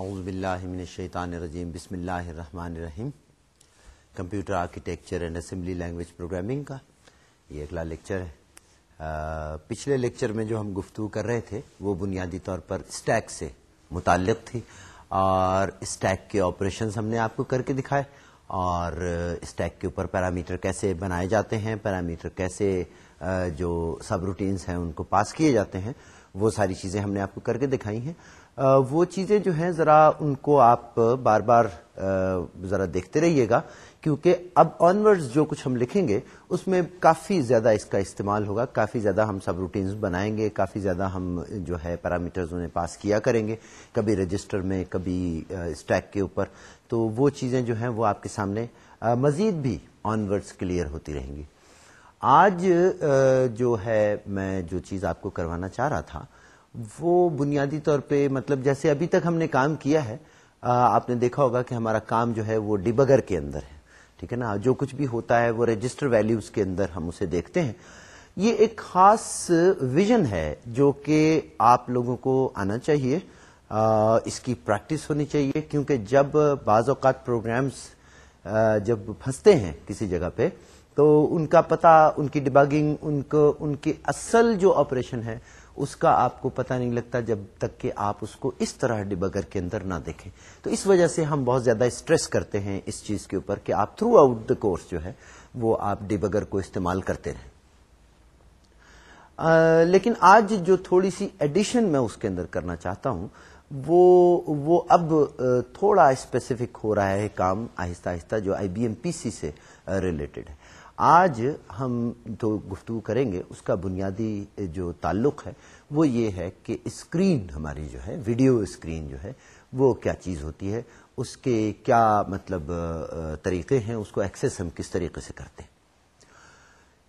اعوذ باللہ من الشیطان الرجیم، بسم اللہ الرحمن الرحیم۔ Computer architecture and assembly language programming کا یہ اگلا لیکچر ہے۔ پچھلے لیکچر میں جو ہم گفتگو کر رہے تھے، وہ بنیادی طور پر اسٹیک سے متعلق تھی اور اسٹیک کے آپریشنز ہم نے آپ کو کر کے دکھائے اور اسٹیک کے اوپر پیرامیٹر کیسے بنائے جاتے ہیں پیرامیٹر کیسے جو سب روٹینز ہیں ان کو پاس کیے جاتے ہیں، وہ ساری چیزیں ہم نے آپ کو کر کے دکھائی ہیں۔ وہ چیزیں جو ہیں، ذرا ان کو آپ بار بار ذرا دیکھتے رہیے گا، کیونکہ اب آنورڈ جو کچھ ہم لکھیں گے، اس میں کافی زیادہ اس کا استعمال ہوگا، کافی زیادہ ہم سب روٹینز بنائیں گے، کافی زیادہ ہم جو ہے پیرامیٹرز انہیں پاس کیا کریں گے، کبھی رجسٹر میں، کبھی اسٹیک کے اوپر، تو وہ چیزیں جو ہیں وہ آپ کے سامنے مزید بھی آنورڈس کلیئر ہوتی رہیں گی۔ آج جو ہے میں جو چیز آپ کو کروانا چاہ رہا تھا وہ بنیادی طور پہ مطلب جیسے ابھی تک ہم نے کام کیا ہے آپ نے دیکھا ہوگا کہ ہمارا کام جو ہے وہ ڈیبگر کے اندر ہے، ٹھیک ہے نا؟ جو کچھ بھی ہوتا ہے وہ رجسٹر ویلیوز کے اندر ہم اسے دیکھتے ہیں۔ یہ ایک خاص ویژن ہے جو کہ آپ لوگوں کو آنا چاہیے اس کی پریکٹس ہونی چاہیے۔ کیونکہ جب بعض اوقات پروگرامز جب پھنستے ہیں کسی جگہ پہ، تو ان کا پتہ، ان کی ڈباگنگ ان کو، ان کی اصل جو آپریشن ہے اس کا آپ کو پتہ نہیں لگتا جب تک کہ آپ اس کو اس طرح ڈبگر کے اندر نہ دیکھیں۔ تو اس وجہ سے ہم بہت زیادہ اسٹریس کرتے ہیں اس چیز کے اوپر کہ آپ تھرو آؤٹ دا کورس جو ہے وہ آپ ڈبگر کو استعمال کرتے رہیں۔ لیکن آج جو تھوڑی سی ایڈیشن میں اس کے اندر کرنا چاہتا ہوں، وہ وہ اب تھوڑا اسپیسیفک ہو رہا ہے کام آہستہ آہستہ جو آئی بی ایم پی سی سے ریلیٹڈ ہے۔ آج ہم تو گفتگو کریں گے، اس کا بنیادی جو تعلق ہے، وہ یہ ہے کہ اسکرین ہماری جو ہے، ویڈیو اسکرین جو ہے، وہ کیا چیز ہوتی ہے؟ اس کے کیا مطلب طریقے ہیں؟ اس کو ایکسس ہم کس طریقے سے کرتے ہیں؟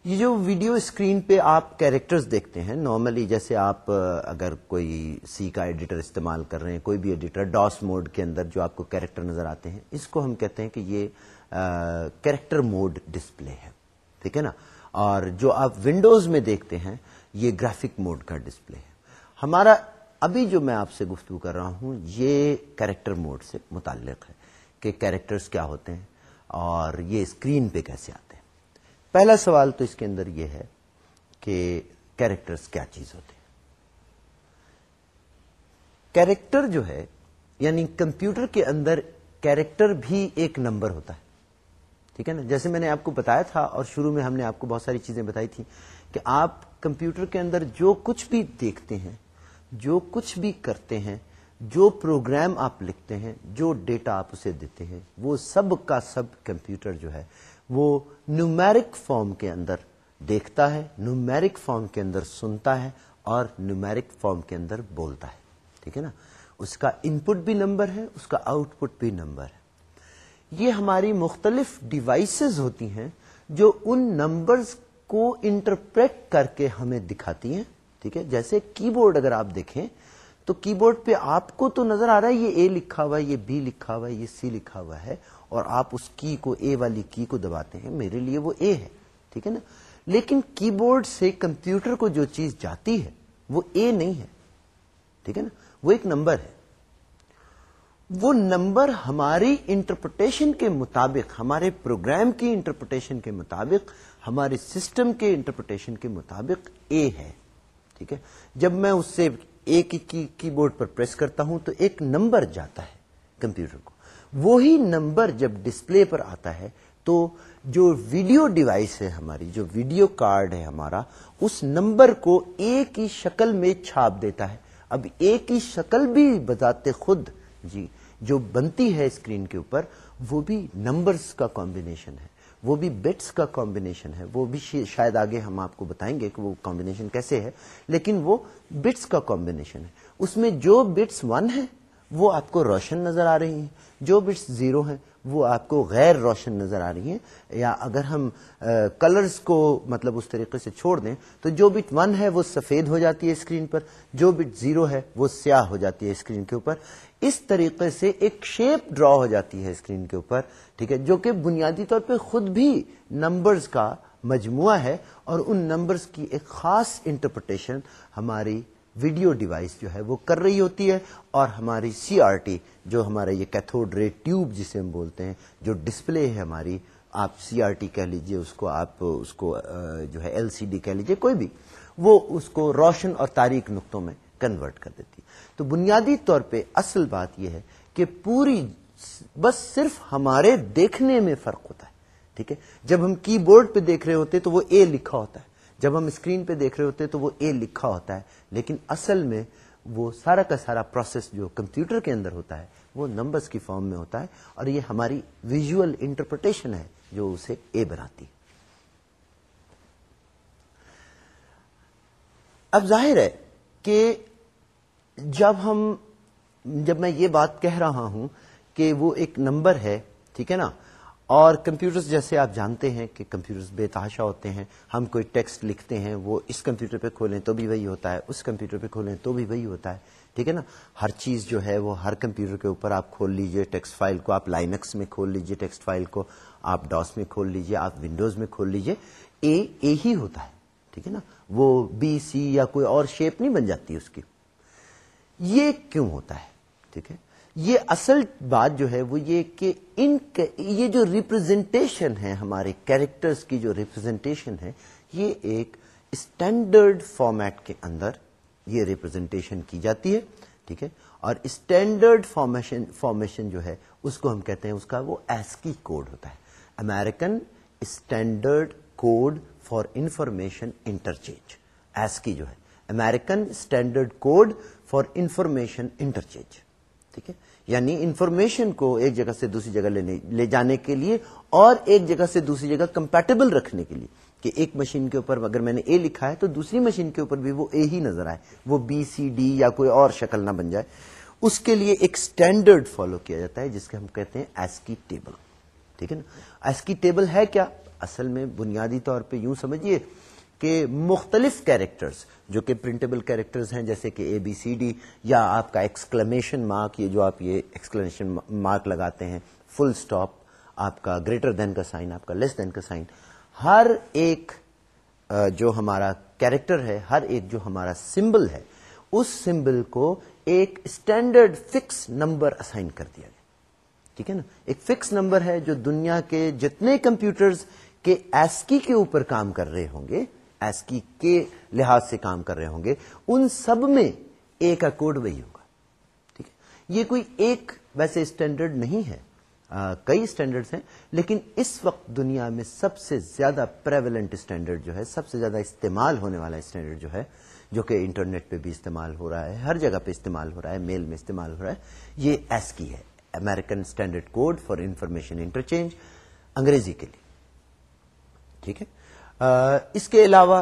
یہ جو ویڈیو اسکرین پہ آپ کیریکٹرز دیکھتے ہیں، نارملی جیسے آپ اگر کوئی سی کا ایڈیٹر استعمال کر رہے ہیں، کوئی بھی ایڈیٹر، ڈاس موڈ کے اندر جو آپ کو کیریکٹر نظر آتے ہیں، اس کو ہم کہتے ہیں کہ یہ کیریکٹر موڈ ڈسپلے ہے۔ ٹھیک ہے نا؟ اور جو آپ ونڈوز میں دیکھتے ہیں، یہ گرافک موڈ کا ڈسپلے ہے۔ ہمارا ابھی جو میں آپ سے گفتگو کر رہا ہوں، یہ کیریکٹر موڈ سے متعلق ہے کہ کیریکٹرز کیا ہوتے ہیں اور یہ اسکرین پہ کیسے آتے ہیں۔ پہلا سوال تو اس کے اندر یہ ہے کہ کیریکٹرز کیا چیز ہوتے ہیں۔ کیریکٹر جو ہے یعنی کمپیوٹر کے اندر کیریکٹر بھی ایک نمبر ہوتا ہے۔ ٹھیک ہے نا؟ جیسے میں نے آپ کو بتایا تھا اور شروع میں ہم نے آپ کو بہت ساری چیزیں بتائی تھی کہ آپ کمپیوٹر کے اندر جو کچھ بھی دیکھتے ہیں، جو کچھ بھی کرتے ہیں، جو پروگرام آپ لکھتے ہیں، جو ڈیٹا آپ اسے دیتے ہیں، وہ سب کا سب کمپیوٹر جو ہے، وہ نیومیرک فارم کے اندر دیکھتا ہے نیومیرک فارم کے اندر سنتا ہے اور نیومیرک فارم کے اندر بولتا ہے۔ ٹھیک ہے نا؟ اس کا ان پٹ بھی نمبر ہے، اس کا آؤٹ پٹ بھی نمبر ہے۔ یہ ہماری مختلف ڈیوائسز ہوتی ہیں جو ان نمبرز کو انٹرپریٹ کر کے ہمیں دکھاتی ہیں، ٹھیک ہے؟ جیسے کی بورڈ اگر آپ دیکھیں، تو کی بورڈ پہ آپ کو تو نظر آ رہا ہے، یہ اے لکھا ہوا ہے، یہ بی لکھا ہوا ہے، یہ سی لکھا ہوا ہے، اور آپ اس کی کو اے والی کی کو دباتے ہیں۔ میرے لیے وہ اے ہے، ٹھیک ہے نا؟ لیکن کی بورڈ سے کمپیوٹر کو جو چیز جاتی ہے، وہ اے نہیں ہے، ٹھیک ہے نا؟ وہ ایک نمبر ہے۔ وہ نمبر ہماری انٹرپریٹیشن کے مطابق، ہمارے پروگرام کی انٹرپریٹیشن کے مطابق ہمارے سسٹم کے انٹرپریٹیشن کے مطابق اے ہے، ٹھیک ہے؟ جب میں اس سے اے کی کی بورڈ پر پریس کرتا ہوں تو ایک نمبر جاتا ہے کمپیوٹر کو۔ وہی نمبر جب ڈسپلے پر آتا ہے تو جو ویڈیو ڈیوائس ہے ہماری، جو ویڈیو کارڈ ہے ہمارا، اس نمبر کو اے کی شکل میں چھاپ دیتا ہے۔ اب اے کی شکل بھی بتاتے خود جی جو بنتی ہے اسکرین کے اوپر، وہ بھی نمبرز کا کمبینیشن ہے۔ وہ بھی بٹس کا کمبینیشن ہے۔ وہ بھی شاید آگے ہم آپ کو بتائیں گے کہ وہ کمبینیشن کیسے ہے، لیکن وہ بٹس کا کمبینیشن ہے۔ اس میں جو بٹس ون ہے وہ آپ کو روشن نظر آ رہی ہیں۔ جو بٹس زیرو ہیں، وہ آپ کو غیر روشن نظر آ رہی ہیں۔ یا اگر ہم کلرز کو مطلب اس طریقے سے چھوڑ دیں، تو جو بٹ ون ہے، وہ سفید ہو جاتی ہے اسکرین پر۔ جو بٹ زیرو ہے، وہ سیاہ ہو جاتی ہے اسکرین کے اوپر۔ اس طریقے سے ایک شیپ ڈرا ہو جاتی ہے اسکرین کے اوپر، ٹھیک ہے؟ جو کہ بنیادی طور پہ خود بھی نمبرز کا مجموعہ ہے اور ان نمبرز کی ایک خاص انٹرپریٹیشن ہماری ویڈیو ڈیوائس جو ہے وہ کر رہی ہوتی ہے اور ہماری سی آر ٹی جو ہمارا یہ کیتھوڈ رے ٹیوب جسے ہم بولتے ہیں، جو ڈسپلے ہے ہماری، آپ سی آر ٹی کہہ لیجیے اس کو آپ، اس کو جو ہے ایل سی ڈی کہہ لیجیے کوئی بھی، وہ اس کو روشن اور تاریخ نقطوں میں کنورٹ کر دیتی تو بنیادی طور پہ اصل بات یہ ہے کہ پوری بس صرف ہمارے دیکھنے میں فرق ہوتا ہے، ٹھیک ہے؟ جب ہم کی بورڈ پہ دیکھ رہے ہوتے تو وہ اے لکھا ہوتا ہے، جب ہم اسکرین پہ دیکھ رہے ہوتے تو وہ اے لکھا ہوتا ہے، لیکن اصل میں وہ سارا کا سارا پروسیس جو کمپیوٹر کے اندر ہوتا ہے، وہ نمبرز کی فارم میں ہوتا ہے، اور یہ ہماری ویژل انٹرپریٹیشن ہے جو اسے اے بناتی اب ظاہر ہے کہ جب ہم جب میں یہ بات کہہ رہا ہوں کہ وہ ایک نمبر ہے، ٹھیک ہے نا؟ اور کمپیوٹرز جیسے آپ جانتے ہیں کہ کمپیوٹرز بے تحاشا ہوتے ہیں، ہم کوئی ٹیکسٹ لکھتے ہیں، وہ اس کمپیوٹر پہ کھولیں تو بھی وہی ہوتا ہے، اس کمپیوٹر پہ کھولیں تو بھی وہی ہوتا ہے، ٹھیک ہے نا؟ ہر چیز جو ہے وہ ہر کمپیوٹر کے اوپر آپ کھول لیجیے، ٹیکسٹ فائل کو آپ لائنکس میں کھول لیجیے، ٹیکسٹ فائل کو آپ ڈاس میں کھول لیجیے، آپ ونڈوز میں کھول لیجیے، اے اے ہی ہوتا ہے، ٹھیک ہے نا؟ وہ بی، سی یا کوئی اور شیپ نہیں بن جاتی اس کی۔ یہ کیوں ہوتا ہے؟ ٹھیک ہے؟ یہ اصل بات جو ہے وہ یہ کہ ان یہ جو ریپرزینٹیشن ہے ہمارے کیریکٹرز کی جو ریپرزینٹیشن ہے یہ ایک اسٹینڈرڈ فارمیٹ کے اندر یہ ریپرزینٹیشن کی جاتی ہے، ٹھیک ہے؟ اور اسٹینڈرڈ فارمیشن فارمیشن جو ہے، اس کو ہم کہتے ہیں اس کا وہ ایسکی کوڈ ہوتا ہے۔ American standard code for information interchange ASCII جو ہے۔ American standard code for information interchange ٹھیک ہے؟ یعنی انفارمیشن کو ایک جگہ سے دوسری جگہ لے جانے کے لیے اور ایک جگہ سے دوسری جگہ کمپیٹیبل رکھنے کے لیے کہ ایک مشین کے اوپر اگر میں نے اے لکھا ہے تو دوسری مشین کے اوپر بھی وہ اے ہی نظر آئے، وہ بی سی ڈی یا کوئی اور شکل نہ بن جائے۔ اس کے لیے ایک اسٹینڈرڈ فالو کیا جاتا ہے، جس کے ہم کہتے ہیں ایسکی ٹیبل ٹھیک ہے نا؟ ایسکی ٹیبل ہے کیا؟ اصل میں بنیادی طور پہ یوں سمجھیے کہ مختلف کیریکٹرز، جو کہ پرنٹیبل کیریکٹرز ہیں، جیسے کہ اے بی سی ڈی یا آپ کا ایکسکلمیشن مارک یہ جو آپ یہ ایکسکلمیشن مارک لگاتے ہیں فل اسٹاپ آپ کا گریٹر دین کا سائن آپ کا لیس دین کا سائن ہر ایک جو ہمارا کیریکٹر ہے، ہر ایک جو ہمارا سمبل ہے، اس سمبل کو ایک اسٹینڈرڈ فکس نمبر اسائن کر دیا گیا۔ ٹھیک ہے نا؟ ایک فکس نمبر ہے جو دنیا کے جتنے کمپیوٹرز کے ایسکی کے اوپر کام کر رہے ہوں گے ایسکی کے لحاظ سے کام کر رہے ہوں گے ان سب میں اے کا کوڈ وہی ہوگا۔ ٹھیک ہے؟ یہ کوئی ایک ویسے اسٹینڈرڈ نہیں ہے۔ آ, کئی اسٹینڈرڈ ہیں لیکن اس وقت دنیا میں سب سے زیادہ پریولنٹ اسٹینڈرڈ جو ہے سب سے زیادہ استعمال ہونے والا اسٹینڈرڈ جو ہے جو کہ انٹرنیٹ پہ بھی استعمال ہو رہا ہے ہر جگہ پہ استعمال ہو رہا ہے میل میں استعمال ہو رہا ہے یہ ایس کی ہے۔ American standard code for information interchange انگریزی کے لیے۔ ٹھیک ہے؟ اس کے علاوہ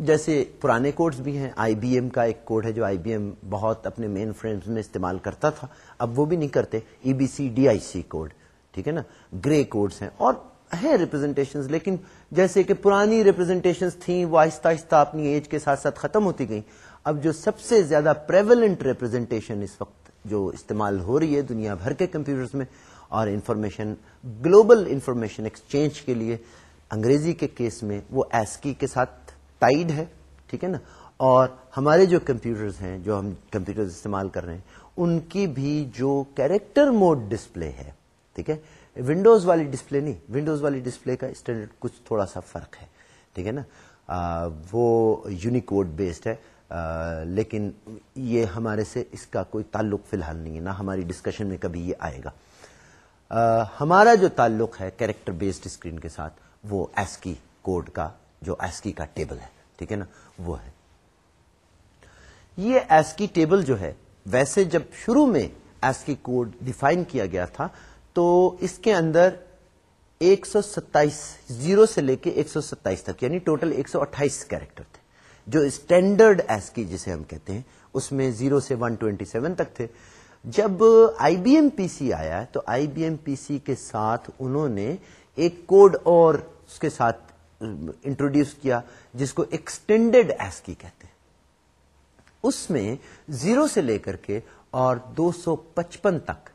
جیسے پرانے کوڈز بھی ہیں آئی بی ایم کا ایک کوڈ ہے جو آئی بی ایم بہت اپنے مین فریمز میں استعمال کرتا تھا، اب وہ بھی نہیں کرتے E B C D I C code ٹھیک ہے نا؟ گرے کوڈز ہیں، اور ہیں ریپرزینٹیشن لیکن جیسے کہ پرانی ریپرزینٹیشن تھیں، وہ آہستہ آہستہ اپنی ایج کے ساتھ ساتھ ختم ہوتی گئیں۔ اب جو سب سے زیادہ پریولنٹ ریپرزینٹیشن اس وقت جو استعمال ہو رہی ہے دنیا بھر کے کمپیوٹرز میں، اور انفارمیشن گلوبل انفارمیشن ایکسچینج کے لیے انگریزی کے کیس میں وہ ایسکی کے ساتھ ٹائڈ ہے ٹھیک ہے نا؟ اور ہمارے جو کمپیوٹرز ہیں جو ہم کمپیوٹر استعمال کر رہے ہیں ان کی بھی جو کیریکٹر موڈ ڈسپلے ہے ٹھیک ہے؟ ونڈوز والی ڈسپلے نہیں ونڈوز والی ڈسپلے کا اسٹینڈرڈ کچھ تھوڑا سا فرق ہے ٹھیک ہے نا؟ آ, وہ یونیکوڈ بیسڈ ہے آ, لیکن یہ ہمارے سے اس کا کوئی تعلق فی الحال نہیں ہے نہ ہماری ڈسکشن میں کبھی یہ آئے گا۔ آ, ہمارا جو تعلق ہے کیریکٹر بیسڈ اسکرین کے ساتھ وہ ایسکی کوڈ کا، جو ایسکی کا ٹیبل ہے، ٹھیک ہے نا؟ وہ ہے۔ یہ ایسکی ٹیبل جو ہے، ویسے جب شروع میں ایسکی کوڈ ڈیفائن کیا گیا تھا، تو اس کے اندر ایک سو ستائیس، زیرو سے لے کے ایک سو ستائیس تک یعنی ٹوٹل ایک سو اٹھائیس کیریکٹر تھے۔ جو اسٹینڈرڈ ایسکی جسے ہم کہتے ہیں، اس میں زیرو سے ون ٹوینٹی سیون تک تھے۔ جب آئی بی ایم پی سی آیا، تو آئی بی ایم پی سی کے ساتھ انہوں نے ایک کوڈ اور اس کے ساتھ انٹروڈیوس کیا جس کو ایکسٹینڈیڈ ایس کی کہتے ہیں۔ اس میں زیرو سے لے کر کے اور دو سو پچپن تک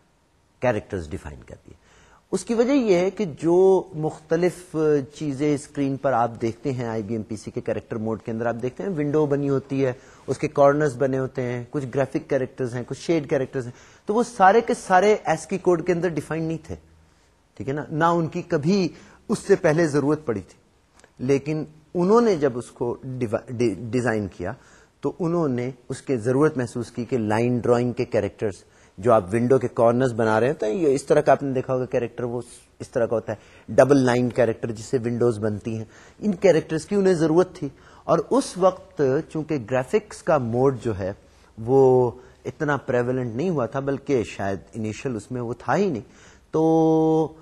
کیریکٹر ڈیفائن کر دیے اس کی وجہ یہ ہے کہ جو مختلف چیزیں اسکرین پر آپ دیکھتے ہیں، آئی بی ایم پی سی کے کریکٹر موڈ کے اندر آپ دیکھتے ہیں، ونڈو بنی ہوتی ہے، اس کے کارنرز بنے ہوتے ہیں، کچھ گرافک کیریکٹرز ہیں، کچھ شیڈ کیریکٹرز ہیں۔ تو وہ سارے کے سارے ایس کی کوڈ کے اندر ڈیفائن نہیں تھے۔ ٹھیک ہے نا؟ نہ ان کی کبھی اس سے پہلے ضرورت پڑی تھی۔ لیکن انہوں نے جب اس کو ڈیزائن کیا، تو انہوں نے اس کے ضرورت محسوس کی کہ لائن ڈرائنگ کے کیریکٹرز، جو آپ ونڈو کے کارنرز بنا رہے ہیں، یہ اس طرح کا آپ نے دیکھا ہوگا کیریکٹر، وہ اس طرح کا ہوتا ہے۔ ڈبل لائن کیریکٹر جس سے ونڈوز بنتی ہیں۔ ان کیریکٹرز کی انہیں ضرورت تھی۔ اور اس وقت چونکہ گرافکس کا موڈ جو ہے، وہ اتنا پریولنٹ نہیں ہوا تھا، بلکہ شاید انیشل اس میں وہ تھا ہی نہیں۔ تو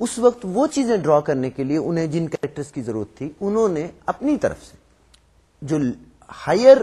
اس وقت وہ چیزیں ڈرا کرنے کے لیے انہیں جن کیریکٹرز کی ضرورت تھی، انہوں نے اپنی طرف سے جو ہائر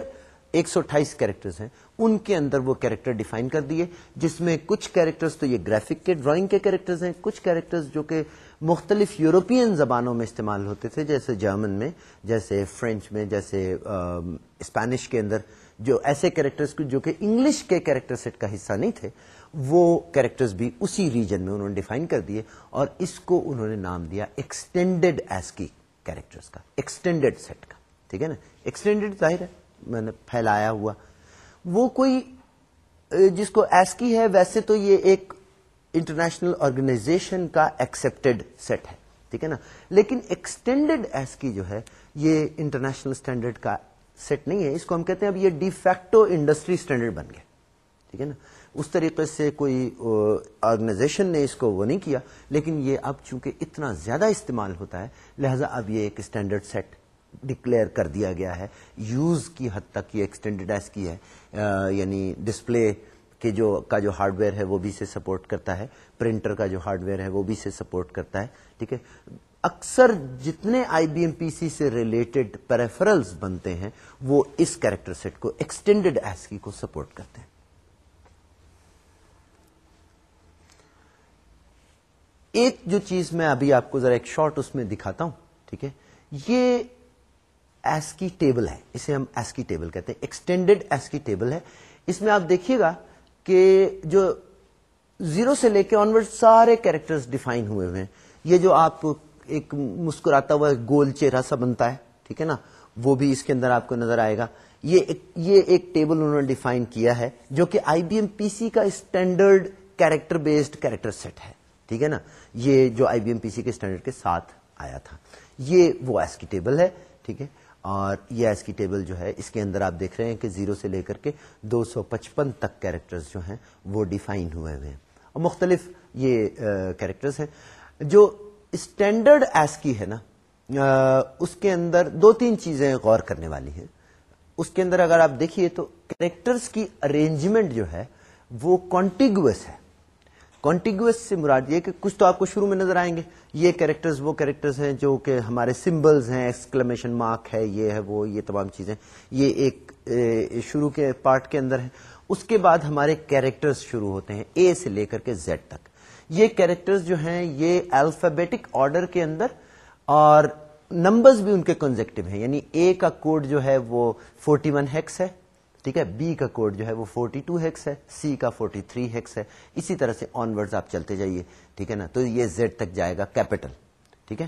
ایک سو اٹھائیس کیریکٹرز ہیں، ان کے اندر وہ کیریکٹر ڈیفائن کر دیے، جس میں کچھ کیریکٹرز تو یہ گرافک کے، ڈرائنگ کے کیریکٹرز ہیں، کچھ کیریکٹرز جو کہ مختلف یورپین زبانوں میں استعمال ہوتے تھے، جیسے جرمن میں، جیسے فرینچ میں، جیسے اسپینش کے اندر، جو ایسے کیریکٹرز جو کہ انگلش کے کیریکٹر سیٹ کا حصہ نہیں تھے وہ کیریکٹرز بھی اسی ریجن میں انہوں نے ڈیفائن کر دیے اور اس کو انہوں نے نام دیا ایکسٹینڈیڈ ایس کی کیریکٹرز کا ایکسٹینڈیڈ سیٹ کا، ٹھیک ہے نا؟ ایکسٹینڈیڈ ظاہر ہے، میں نے پھیلایا ہوا۔ وہ کوئی، جس کو ایس کی ہے، ویسے تو یہ ایک انٹرنیشنل آرگنائزیشن کا ایکسپٹیڈ سیٹ ہے، ٹھیک ہے نا؟ لیکن ایکسٹینڈیڈ ایس کی جو ہے، یہ انٹرنیشنل اسٹینڈرڈ کا سیٹ نہیں ہے۔ اس کو ہم کہتے ہیں اب یہ ڈیفیکٹو انڈسٹری اسٹینڈرڈ بن گیا، ٹھیک ہے نا؟ اس طریقے سے کوئی آرگنائزیشن نے اس کو وہ نہیں کیا، لیکن یہ اب چونکہ اتنا زیادہ استعمال ہوتا ہے، لہذا اب یہ ایک اسٹینڈرڈ سیٹ ڈکلیئر کر دیا گیا ہے۔ یوز کی حد تک یہ ایکسٹینڈیڈ ایس کی ہے۔ یعنی ڈسپلے کے جو، کا جو ہارڈ ویئر ہے وہ بھی سے سپورٹ کرتا ہے۔ پرنٹر کا جو ہارڈ ویئر ہے وہ بھی سے سپورٹ کرتا ہے۔ ٹھیک ہے؟ اکثر جتنے آئی بی ایم پی سی سے ریلیٹڈ پیریفرلز بنتے ہیں، وہ اس کیریکٹر سیٹ کو ایکسٹینڈیڈ ایس کی کو سپورٹ کرتے ہیں۔ ایک جو چیز میں ابھی آپ کو ذرا ایک شارٹ اس میں دکھاتا ہوں، ٹھیک ہے؟ یہ ایس کی ٹیبل ہے، اسے ہم ایس کی ٹیبل کہتے ہیں ایکسٹینڈیڈ ایس کی ٹیبل ہے۔ اس میں آپ دیکھیے گا کہ جو زیرو سے لے کے آنورڈ سارے کیریکٹر ڈیفائن ہوئے ہوئے ہیں۔ یہ جو آپ ایک مسکراتا ہوا گول چہرہ سا بنتا ہے، ٹھیک ہے نا؟ وہ بھی اس کے اندر آپ کو نظر آئے گا۔ یہ ایک یہ ایک ٹیبل انہوں نے ڈیفائن کیا ہے، جو کہ آئی بی ایم پی سی کا standard character based character set ہے۔ ٹھیک ہے نا؟ یہ جو آئی بی ایم پی سی کے اسٹینڈرڈ کے ساتھ آیا تھا۔ یہ وہ ایس کی ٹیبل ہے، ٹھیک ہے؟ اور یہ ایس کی ٹیبل جو ہے، اس کے اندر آپ دیکھ رہے ہیں کہ زیرو سے لے کر کے دو سو پچپن تک کیریکٹرز جو ہیں، وہ ڈیفائن ہوئے ہوئے ہیں۔ اور مختلف یہ کیریکٹرز ہیں۔ جو اسٹینڈرڈ ایس کی ہے نا اس کے اندر دو تین چیزیں غور کرنے والی ہیں۔ اس کے اندر اگر آپ دیکھیے تو کیریکٹرز کی ارینجمنٹ جو ہے، وہ کانٹیگوس ہے۔ کانٹیگوس سے مراد یہ کہ کچھ تو آپ کو شروع میں نظر آئیں گے۔ یہ کیریکٹرز وہ کیریکٹرز ہیں جو کہ ہمارے سمبلز ہیں ایکسکلمیشن مارک ہے، یہ ہے وہ، یہ تمام چیزیں۔ یہ ایک شروع کے پارٹ کے اندر ہے۔ اس کے بعد ہمارے کیریکٹرز شروع ہوتے ہیں اے سے لے کر کے زیڈ تک۔ یہ کیریکٹرز جو ہیں، یہ الفابیٹک آرڈر کے اندر اور نمبرز بھی ان کے کنزیکٹو ہیں۔ یعنی اے کا کوڈ جو ہے وہ فورٹی ون ہیکس ہے۔ ٹھیک ہے؟ بی کا کوڈ جو ہے وہ 42 ہیکس ہے سی کا 43 ہیکس ہے۔ اسی طرح سے آن ورڈ آپ چلتے جائیے، ٹھیک ہے نا؟ تو یہ زیڈ تک جائے گا کیپٹل ٹھیک ہے؟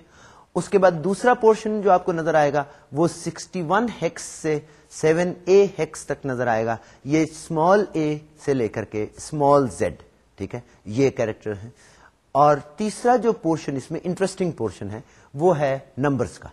اس کے بعد دوسرا پورشن جو آپ کو نظر آئے گا، وہ 61 ہیکس سے 7 اے ہیکس تک نظر آئے گا۔ یہ اسمال اے سے لے کر کے اسمال زیڈ ٹھیک ہے؟ یہ کیریکٹر ہے۔ اور تیسرا جو پورشن اس میں انٹرسٹنگ پورشن ہے، وہ ہے نمبرز کا۔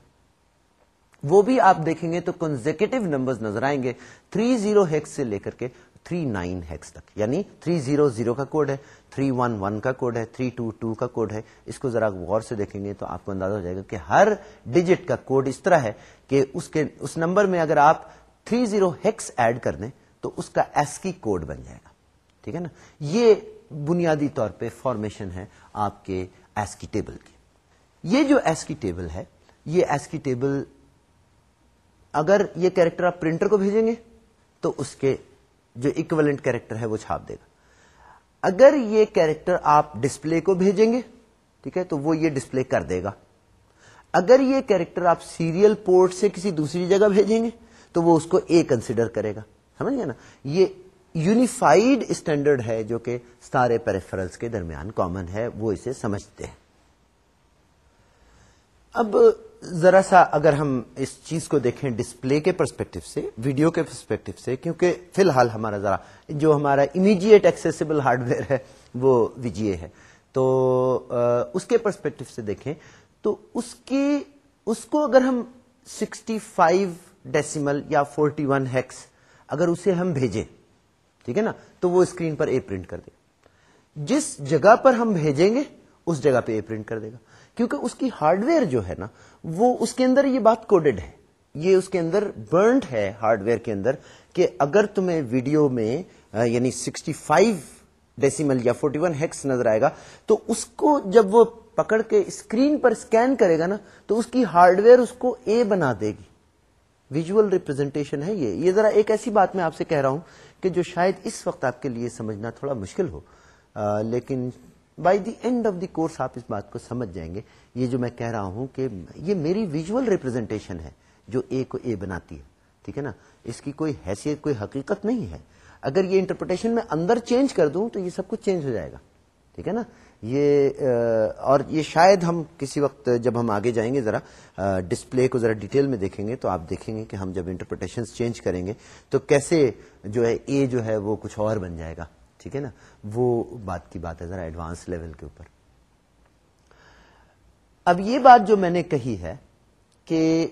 وہ بھی آپ دیکھیں گے تو کنزیکٹو نمبر نظر آئیں گے تھری زیرو ہیکس سے لے کر کے تھری نائن ہیکس تک۔ یعنی تھری زیرو زیرو کا کوڈ ہے، تھری ون ون کا کوڈ ہے، تھری ٹو ٹو کا کوڈ ہے۔ اس کو ذرا غور سے دیکھیں گے تو آپ کو اندازہ ہو جائے گا کہ ہر ڈیجٹ کا کوڈ اس طرح ہے کہ اس کے، اس نمبر میں اگر آپ تھری زیرو ہیکس ایڈ کر دیں تو اس کا ایس کی کوڈ بن جائے گا۔ ٹھیک ہے نا؟ یہ بنیادی طور پہ فارمیشن ہے آپ کے ایس کی ٹیبل کی۔ یہ جو ایس کی ٹیبل ہے، یہ ایس کی ٹیبل اگر یہ کیریکٹر آپ پرنٹر کو بھیجیں گے، تو اس کے جو اکولنٹ کیریکٹر ہے وہ چھاپ دے گا۔ اگر یہ کیریکٹر آپ ڈسپلے کو بھیجیں گے، ٹھیک ہے، تو وہ یہ ڈسپلے کر دے گا۔ اگر یہ کیریکٹر آپ سیریل پورٹ سے کسی دوسری جگہ بھیجیں گے، تو وہ اس کو اے کنسیڈر کرے گا۔ سمجھ گیا نا؟ یہ یونیفائڈ اسٹینڈرڈ ہے جو کہ سارے پیریفرلس کے درمیان کامن ہے، وہ اسے سمجھتے ہیں۔ اب ذرا سا اگر ہم اس چیز کو دیکھیں ڈسپلے کے پرسپیکٹو سے ویڈیو کے پرسپیکٹو سے، کیونکہ فی الحال ہمارا ذرا جو ہمارا امیڈیٹ ایکسیسیبل ہارڈ ویئر ہے، وہ وی ہے۔ تو اس کے پرسپیکٹو سے دیکھیں تو اس کی اس کو اگر ہم سکسٹی فائیو ڈیسیمل یا فورٹی ون ہیکس اگر اسے ہم بھیجیں، ٹھیک ہے نا؟ تو وہ اسکرین پر اے پرنٹ کر دے۔ جس جگہ پر ہم بھیجیں گے، اس جگہ پہ اے پرنٹ کر دے گا۔ کیونکہ اس کی ہارڈ ویئر جو ہے نا وہ اس کے اندر یہ بات کوڈڈ ہے۔ یہ اس کے اندر برنڈ ہے ہارڈ ویئر کے اندر کہ اگر تمہیں ویڈیو میں یعنی سکسٹی فائیو ڈیسیمل یا فورٹی ون ہیکس نظر آئے گا تو اس کو جب وہ پکڑ کے اسکرین پر اسکین کرے گا نا تو اس کی ہارڈ ویئر اس کو اے بنا دے گی۔ ویژل ریپرزینٹیشن ہے یہ۔ یہ ذرا ایک ایسی بات میں آپ سے کہہ رہا ہوں کہ جو شاید اس وقت آپ کے لیے سمجھنا تھوڑا مشکل ہو۔ آ, لیکن by the end of the course آپ اس بات کو سمجھ جائیں گے۔ یہ جو میں کہہ رہا ہوں کہ یہ میری ویژل ریپرزینٹیشن ہے جو اے کو اے بناتی ہے، ٹھیک ہے نا؟ اس کی کوئی حیثیت، کوئی حقیقت نہیں ہے۔ اگر یہ انٹرپریٹیشن میں اندر چینج کر دوں تو یہ سب کچھ چینج ہو جائے گا۔ ٹھیک ہے نا؟ یہ اور یہ شاید ہم کسی وقت جب ہم آگے جائیں گے ذرا ڈسپلے کو ذرا ڈیٹیل میں دیکھیں گے تو آپ دیکھیں گے کہ ہم جب انٹرپریٹیشن چینج کریں گے تو کیسے جو ہے اے جو ہے وہ کچھ اور بن جائے گا۔ ٹھیک ہے نا؟ وہ بات کی بات ہے ذرا ایڈوانس لیول کے اوپر۔ اب یہ بات جو میں نے کہی ہے کہ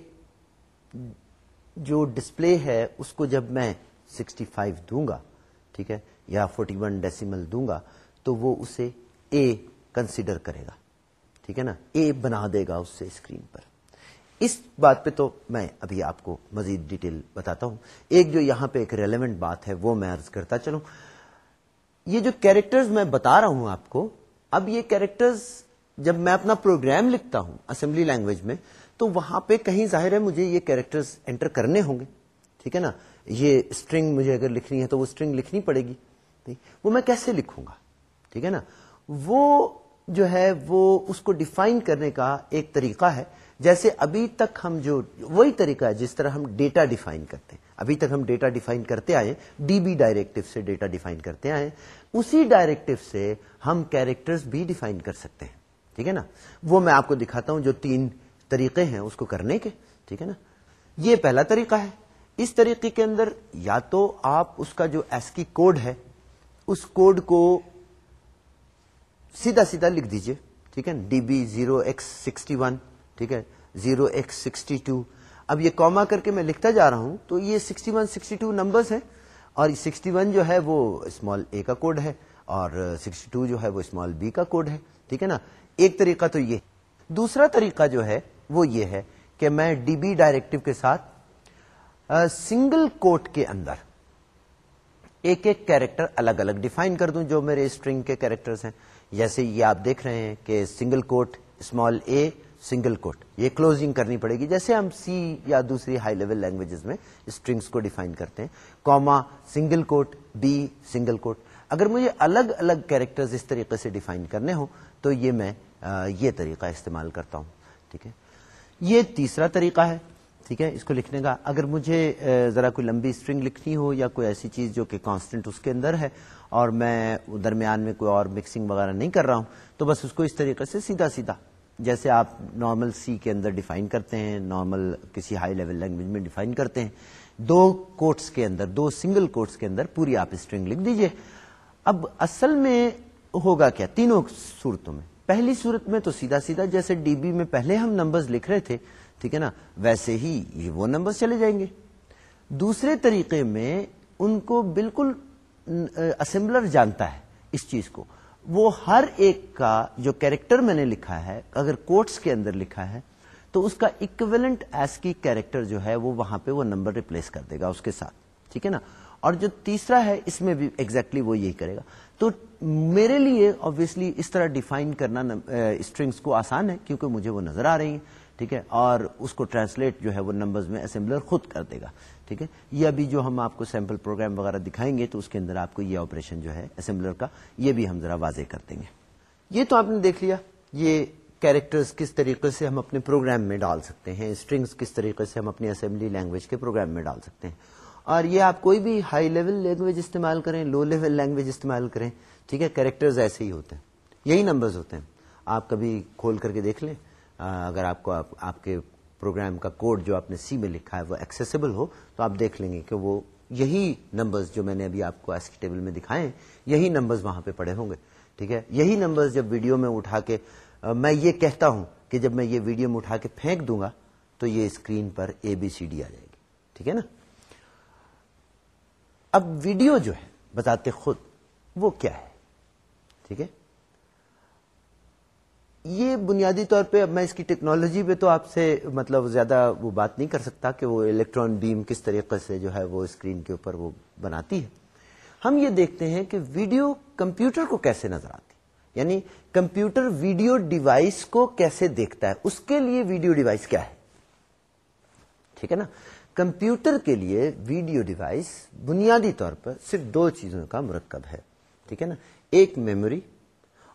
جو ڈسپلے ہے، اس کو جب میں سکسٹی فائیو دوں گا، ٹھیک ہے، یا فورٹی ون ڈیسیمل دوں گا، تو وہ اسے اے کنسیڈر کرے گا۔ ٹھیک ہے نا؟ اے بنا دے گا اس سے اسکرین پر۔ اس بات پہ تو میں ابھی آپ کو مزید ڈیٹیل بتاتا ہوں۔ ایک جو یہاں پہ ایک ریلیونٹ بات ہے، وہ میں ارض کرتا چلوں۔ یہ جو کیریکٹرز میں بتا رہا ہوں آپ کو، اب یہ کیریکٹرز جب میں اپنا پروگرام لکھتا ہوں اسمبلی لینگویج میں، تو وہاں پہ کہیں ظاہر ہے مجھے یہ کیریکٹرز انٹر کرنے ہوں گے۔ ٹھیک ہے نا؟ یہ اسٹرنگ مجھے اگر لکھنی ہے تو وہ اسٹرنگ لکھنی پڑے گی۔ وہ میں کیسے لکھوں گا؟ ٹھیک ہے نا؟ وہ جو ہے وہ اس کو ڈیفائن کرنے کا ایک طریقہ ہے۔ جیسے ابھی تک ہم جو وہی طریقہ ہے جس طرح ہم ڈیٹا ڈیفائن کرتے ہیں۔ ابھی تک ہم ڈیٹا ڈیفائن کرتے آئے ڈی بی ڈائریکٹو سے ڈیٹا ڈیفائن کرتے آئے اسی ڈائریکٹو سے ہم کیریکٹرز بھی ڈیفائن کر سکتے ہیں۔ ٹھیک ہے نا؟ وہ میں آپ کو دکھاتا ہوں جو تین طریقے ہیں اس کو کرنے کے۔ ٹھیک ہے نا؟ یہ پہلا طریقہ ہے۔ اس طریقے کے اندر یا تو آپ اس کا جو ایس کی کوڈ ہے، اس کوڈ کو سیدھا سیدھا لکھ دیجیے۔ ٹھیک ہے D B zero X sixty one. ٹھیک ہے؟ Zero X sixty two. اب یہ کوما کر کے میں لکھتا جا رہا ہوں تو یہ sixty one, sixty two numbers ہیں اور سکسٹی ون جو ہے وہ اسمال اے کا کوڈ ہے اور سکسٹی ٹو جو ہے وہ اسمال بی کا کوڈ ہے۔ ٹھیک ہے نا؟ ایک طریقہ تو یہ۔ دوسرا طریقہ جو ہے وہ یہ ہے کہ میں ڈی بی ڈائریکٹو کے ساتھ سنگل کوٹ کے اندر ایک ایک کیریکٹر الگ الگ ڈیفائن کر دوں جو میرے اسٹرنگ کے کیریکٹرز ہیں۔ جیسے یہ آپ دیکھ رہے ہیں کہ single quote, small A single quote, یہ کلوزنگ کرنی پڑے گی۔ جیسے ہم سی یا دوسری ہائی لیول لینگویجز میں اسٹرنگس کو ڈیفائن کرتے ہیں comma single quote B single quote اگر مجھے الگ الگ کیریکٹرز اس طریقے سے ڈیفائن کرنے ہوں، تو یہ میں یہ طریقہ استعمال کرتا ہوں۔ ٹھیک ہے؟ یہ تیسرا طریقہ ہے۔ ٹھیک ہے؟ اس کو لکھنے کا، اگر مجھے ذرا کوئی لمبی اسٹرنگ لکھنی ہو یا کوئی ایسی چیز جو کہ کانسٹنٹ اس کے اندر ہے اور میں درمیان میں کوئی اور مکسنگ وغیرہ نہیں کر رہا ہوں، تو بس اس کو اس طریقے سے سیدھا سیدھا جیسے آپ نارمل سی کے اندر ڈیفائن کرتے ہیں نارمل کسی ہائی لیول لینگویج میں ڈیفائن کرتے ہیں، دو کوٹس کے اندر، دو سنگل کوٹس کے اندر پوری آپ اسٹرنگ لکھ دیجیے۔ اب اصل میں ہوگا کیا؟ تینوں صورتوں میں۔ پہلی صورت میں تو سیدھا سیدھا جیسے ڈی بی میں پہلے ہم نمبرز لکھ رہے تھے، ٹھیک ہے نا؟ ویسے ہی یہ وہ نمبر چلے جائیں گے۔ دوسرے طریقے میں ان کو بالکل اسمبلر جانتا ہے اس چیز کو۔ وہ ہر ایک کا جو کیریکٹر میں نے لکھا ہے، اگر کوٹس کے اندر لکھا ہے، تو اس کا اکویلنٹ ایس کی کیریکٹر جو ہے، وہ وہاں پہ وہ نمبر ریپلیس کر دے گا اس کے ساتھ، ٹھیک ہے نا؟ اور جو تیسرا ہے، اس میں بھی ایگزیکٹلی وہ یہی کرے گا۔ تو میرے لیے آبویسلی اس طرح ڈیفائن کرنا اسٹرنگس کو آسان ہے، کیونکہ مجھے وہ نظر آ رہی ہیں، ٹھیک ہے؟ اور اس کو ٹرانسلیٹ جو ہے، وہ نمبرز میں اسمبلر خود کر دے گا۔ ٹھیک ہے؟ یہ ابھی جو ہم آپ کو سیمپل پروگرام وغیرہ دکھائیں گے تو اس کے اندر آپ کو یہ آپریشن جو ہے اسمبلر کا، یہ بھی ہم ذرا واضح کر دیں گے۔ یہ تو آپ نے دیکھ لیا۔ یہ کیریکٹرز کس طریقے سے ہم اپنے پروگرام میں ڈال سکتے ہیں؟ اسٹرنگس کس طریقے سے ہم اپنی اسمبلی لینگویج کے پروگرام میں ڈال سکتے ہیں؟ اور یہ آپ کوئی بھی ہائی لیول لینگویج استعمال کریں لو لیول لینگویج استعمال کریں، ٹھیک ہے؟ کریکٹرز ایسے ہی ہوتے ہیں۔ یہی نمبرز ہوتے ہیں۔ آپ کبھی کھول کر کے دیکھ لیں۔ اگر آپ کو آپ کے پروگرام کا کوڈ جو آپ نے سی میں لکھا ہے وہ ایکسیسیبل ہو، تو آپ دیکھ لیں گے کہ وہ یہی نمبرز جو میں نے ابھی آپ کو ایس ٹیبل میں دکھائے یہی نمبرز وہاں پہ پڑے ہوں گے، ٹھیک ہے؟ یہی نمبرز جب ویڈیو میں اٹھا کے میں یہ کہتا ہوں کہ جب میں یہ ویڈیو میں اٹھا کے پھینک دوں گا، تو یہ اسکرین پر اے بی سی ڈی آ جائے گی، ٹھیک ہے نا؟ اب ویڈیو جو ہے بتاتے خود، وہ کیا ہے؟ ٹھیک ہے؟ یہ بنیادی طور پہ اب میں اس کی ٹیکنالوجی پہ تو آپ سے مطلب زیادہ وہ بات نہیں کر سکتا کہ وہ الیکٹران بیم کس طریقے سے جو ہے وہ اسکرین کے اوپر وہ بناتی ہے۔ ہم یہ دیکھتے ہیں کہ ویڈیو کمپیوٹر کو کیسے نظر آتی یعنی کمپیوٹر ویڈیو ڈیوائس کو کیسے دیکھتا ہے؟ اس کے لیے ویڈیو ڈیوائس کیا ہے؟ ٹھیک ہے نا؟ کمپیوٹر کے لیے ویڈیو ڈیوائس بنیادی طور پر صرف دو چیزوں کا مرکب ہے۔ ٹھیک ہے نا؟ ایک میموری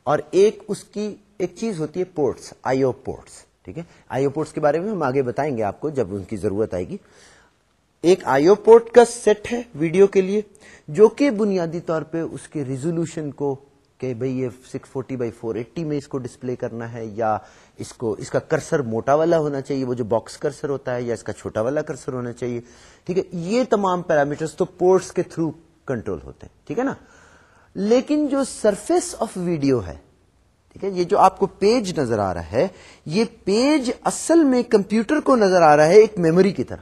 اور ایک اس کی ایک چیز ہوتی ہے پورٹس آئیو پورٹس، ٹھیک ہے؟ آئیو پورٹس کے بارے میں ہم آگے بتائیں گے آپ کو جب ان کی ضرورت آئے گی۔ ایک آئیو پورٹ کا سیٹ ہے ویڈیو کے لیے، جو کہ بنیادی طور پہ اس کے ریزولوشن کو کہ بھئی یہ six forty by four eighty میں اس کو ڈسپلے کرنا ہے، یا اس کو، اس کا کرسر موٹا والا ہونا چاہیے، وہ جو باکس کرسر ہوتا ہے، یا اس کا چھوٹا والا کرسر ہونا چاہیے، ٹھیک ہے؟ یہ تمام پیرامیٹرز تو پورٹس کے تھرو کنٹرول ہوتے ہیں، ٹھیک ہے نا؟ لیکن جو سرفیس آف ویڈیو ہے، ٹھیک ہے، یہ جو آپ کو پیج نظر آ رہا ہے، یہ پیج اصل میں کمپیوٹر کو نظر آ رہا ہے ایک میموری کی طرح۔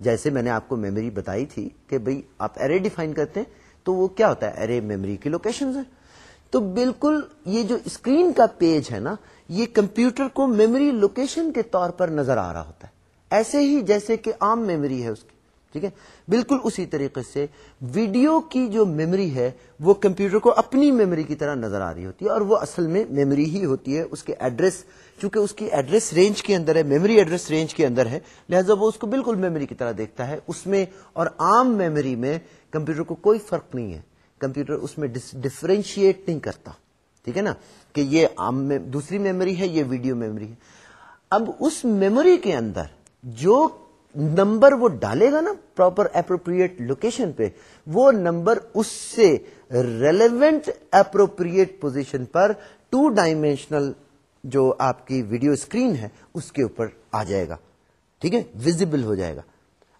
جیسے میں نے آپ کو میموری بتائی تھی کہ بھئی آپ ارے ڈیفائن کرتے ہیں، تو وہ کیا ہوتا ہے؟ ارے میموری کی لوکیشن ہے تو بالکل یہ جو اسکرین کا پیج ہے نا، یہ کمپیوٹر کو میموری لوکیشن کے طور پر نظر آ رہا ہوتا ہے۔ ایسے ہی جیسے کہ عام میموری ہے اس کی۔ ٹھیک ہے؟ بالکل اسی طریقے سے ویڈیو کی جو میموری ہے، وہ کمپیوٹر کو اپنی میموری کی طرح نظر آ رہی ہوتی ہے اور وہ اصل میں میموری ہی ہوتی ہے۔ اس کے ایڈریس چونکہ اس کی ایڈریس رینج کے اندر ہے میموری ایڈریس رینج کے اندر ہے، لہذا وہ اس کو بالکل میموری کی طرح دیکھتا ہے۔ اس میں اور عام میموری میں کمپیوٹر کو کوئی فرق نہیں ہے۔ کمپیوٹر اس میں ڈفرینشیٹ نہیں کرتا۔ ٹھیک ہے نا؟ کہ یہ عام دوسری میموری ہے، یہ ویڈیو میموری ہے۔ اب اس میموری کے اندر جو نمبر وہ ڈالے گا نا پراپر اپروپریٹ لوکیشن پہ، وہ نمبر اس سے ریلیونٹ اپروپریٹ پوزیشن پر ٹو ڈائمینشنل جو آپ کی ویڈیو اسکرین ہے، اس کے اوپر آ جائے گا۔ ٹھیک ہے؟ ویزیبل ہو جائے گا۔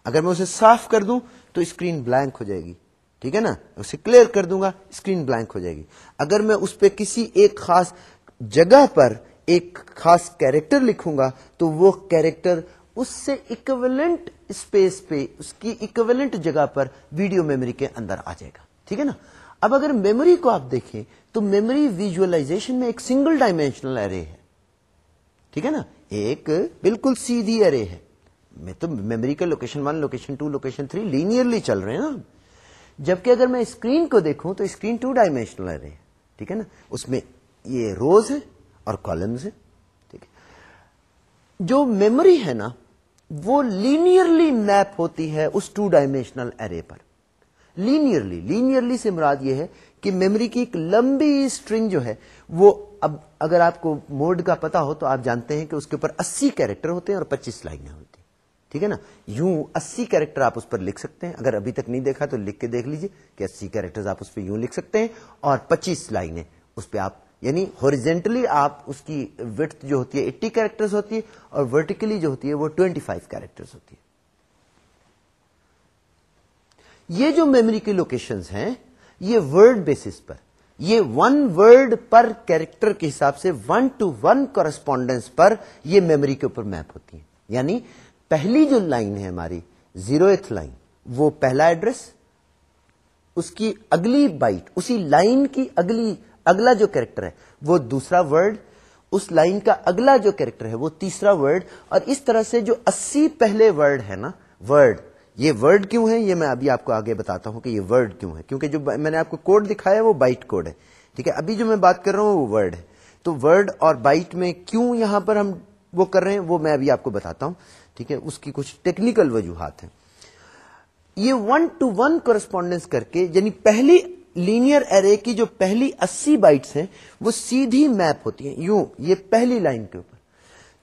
اگر میں اسے صاف کر دوں تو اسکرین بلینک ہو جائے گی۔ ٹھیک ہے نا؟ اسے کلیئر کر دوں گا اسکرین بلینک ہو جائے گی۔ اگر میں اس پہ کسی ایک خاص جگہ پر ایک خاص کیریکٹر لکھوں گا تو وہ کیریکٹر اس سے اکویلنٹ اسپیس پہ، اس کی اکویلنٹ جگہ پر ویڈیو میموری کے اندر آ جائے گا۔ ٹھیک ہے نا؟ اب اگر میموری کو آپ دیکھیں، تو میموری ویژلائزیشن میں ایک سنگل ڈائمینشنل ارے ہے۔ ٹھیک ہے نا؟ ایک بالکل سیدھی ارے ہے۔ میں تو میموری کا location one location two location three linearly چل رہے ہیں نا۔ جبکہ اگر میں اسکرین کو دیکھوں، تو اسکرین ٹو ڈائمینشنل ارے ہے۔ ٹھیک ہے نا؟ اس میں یہ روز ہے اور کالمز ہے ٹھیک ہے۔ جو میموری ہے نا وہ لینئرلی میپ ہوتی ہے اس ٹو ڈائمینشنل ارے پر۔ لینئرلی لینئرلی سے مراد یہ ہے کہ میموری کی ایک لمبی اسٹرنگ جو ہے، وہ اب اگر آپ کو موڈ کا پتا ہو تو آپ جانتے ہیں کہ اس کے اوپر اسی کیریکٹر ہوتے ہیں اور پچیس لائنیں ہوتی ہیں۔ ٹھیک ہے نا؟ یوں اسی کیریکٹر آپ اس پر لکھ سکتے ہیں۔ اگر ابھی تک نہیں دیکھا تو لکھ کے دیکھ لیجیے کہ اسی کیریکٹر آپ اس پہ یوں لکھ سکتے ہیں اور پچیس لائنیں اس پہ آپ یعنی ہاریزینٹلی آپ اس کی وتھ جو ہوتی ہے ایٹی کیریکٹر ہوتی ہے اور ورٹیکلی جو ہوتی ہے وہ ٹوینٹی فائیو کیریکٹر ہوتی ہے۔ یہ جو میموری کی لوکیشن ہیں، یہ ورڈ بیسس پر، یہ ون ورڈ پر کیریکٹر کے حساب سے ون ٹو ون کورسپونڈینس پر یہ میموری کے اوپر میپ ہوتی ہے یعنی پہلی جو لائن ہے ہماری زیرو ایتھ لائن وہ پہلا ایڈریس اس کی اگلی بائٹ اسی لائن کی اگلی اگلا جو کیریکٹر ہے، وہ دوسرا ورڈ، اس لائن کا اگلا جو کیریکٹر ہے، وہ تیسرا ورڈ، اور اس طرح سے جو اسی پہلے ورڈ ہے نا، ورڈ، یہ ورڈ کیوں ہے؟ یہ میں ابھی آپ کو آگے بتاتا ہوں کہ یہ ورڈ کیوں ہے، کیونکہ جو میں نے آپ کو کوڈ دکھایا وہ بائٹ کوڈ ہے، ٹھیک ہے؟ ابھی جو میں بات کر رہا ہوں، وہ ورڈ ہے۔ تو ورڈ اور بائٹ میں کیوں یہاں پر ہم وہ کر رہے ہیں، وہ میں ابھی آپ کو بتاتا ہوں، ٹھیک ہے؟ اس کی کچھ ٹیکنیکل وجوہات ہیں۔ یہ ون ٹو ون کورسپونڈینس کر کے یعنی پہلی لینئر ارے کی جو پہلی اسی بائٹس ہیں، وہ سیدھی میپ ہوتی ہیں۔ یوں، یہ پہلی لائن کے اوپر۔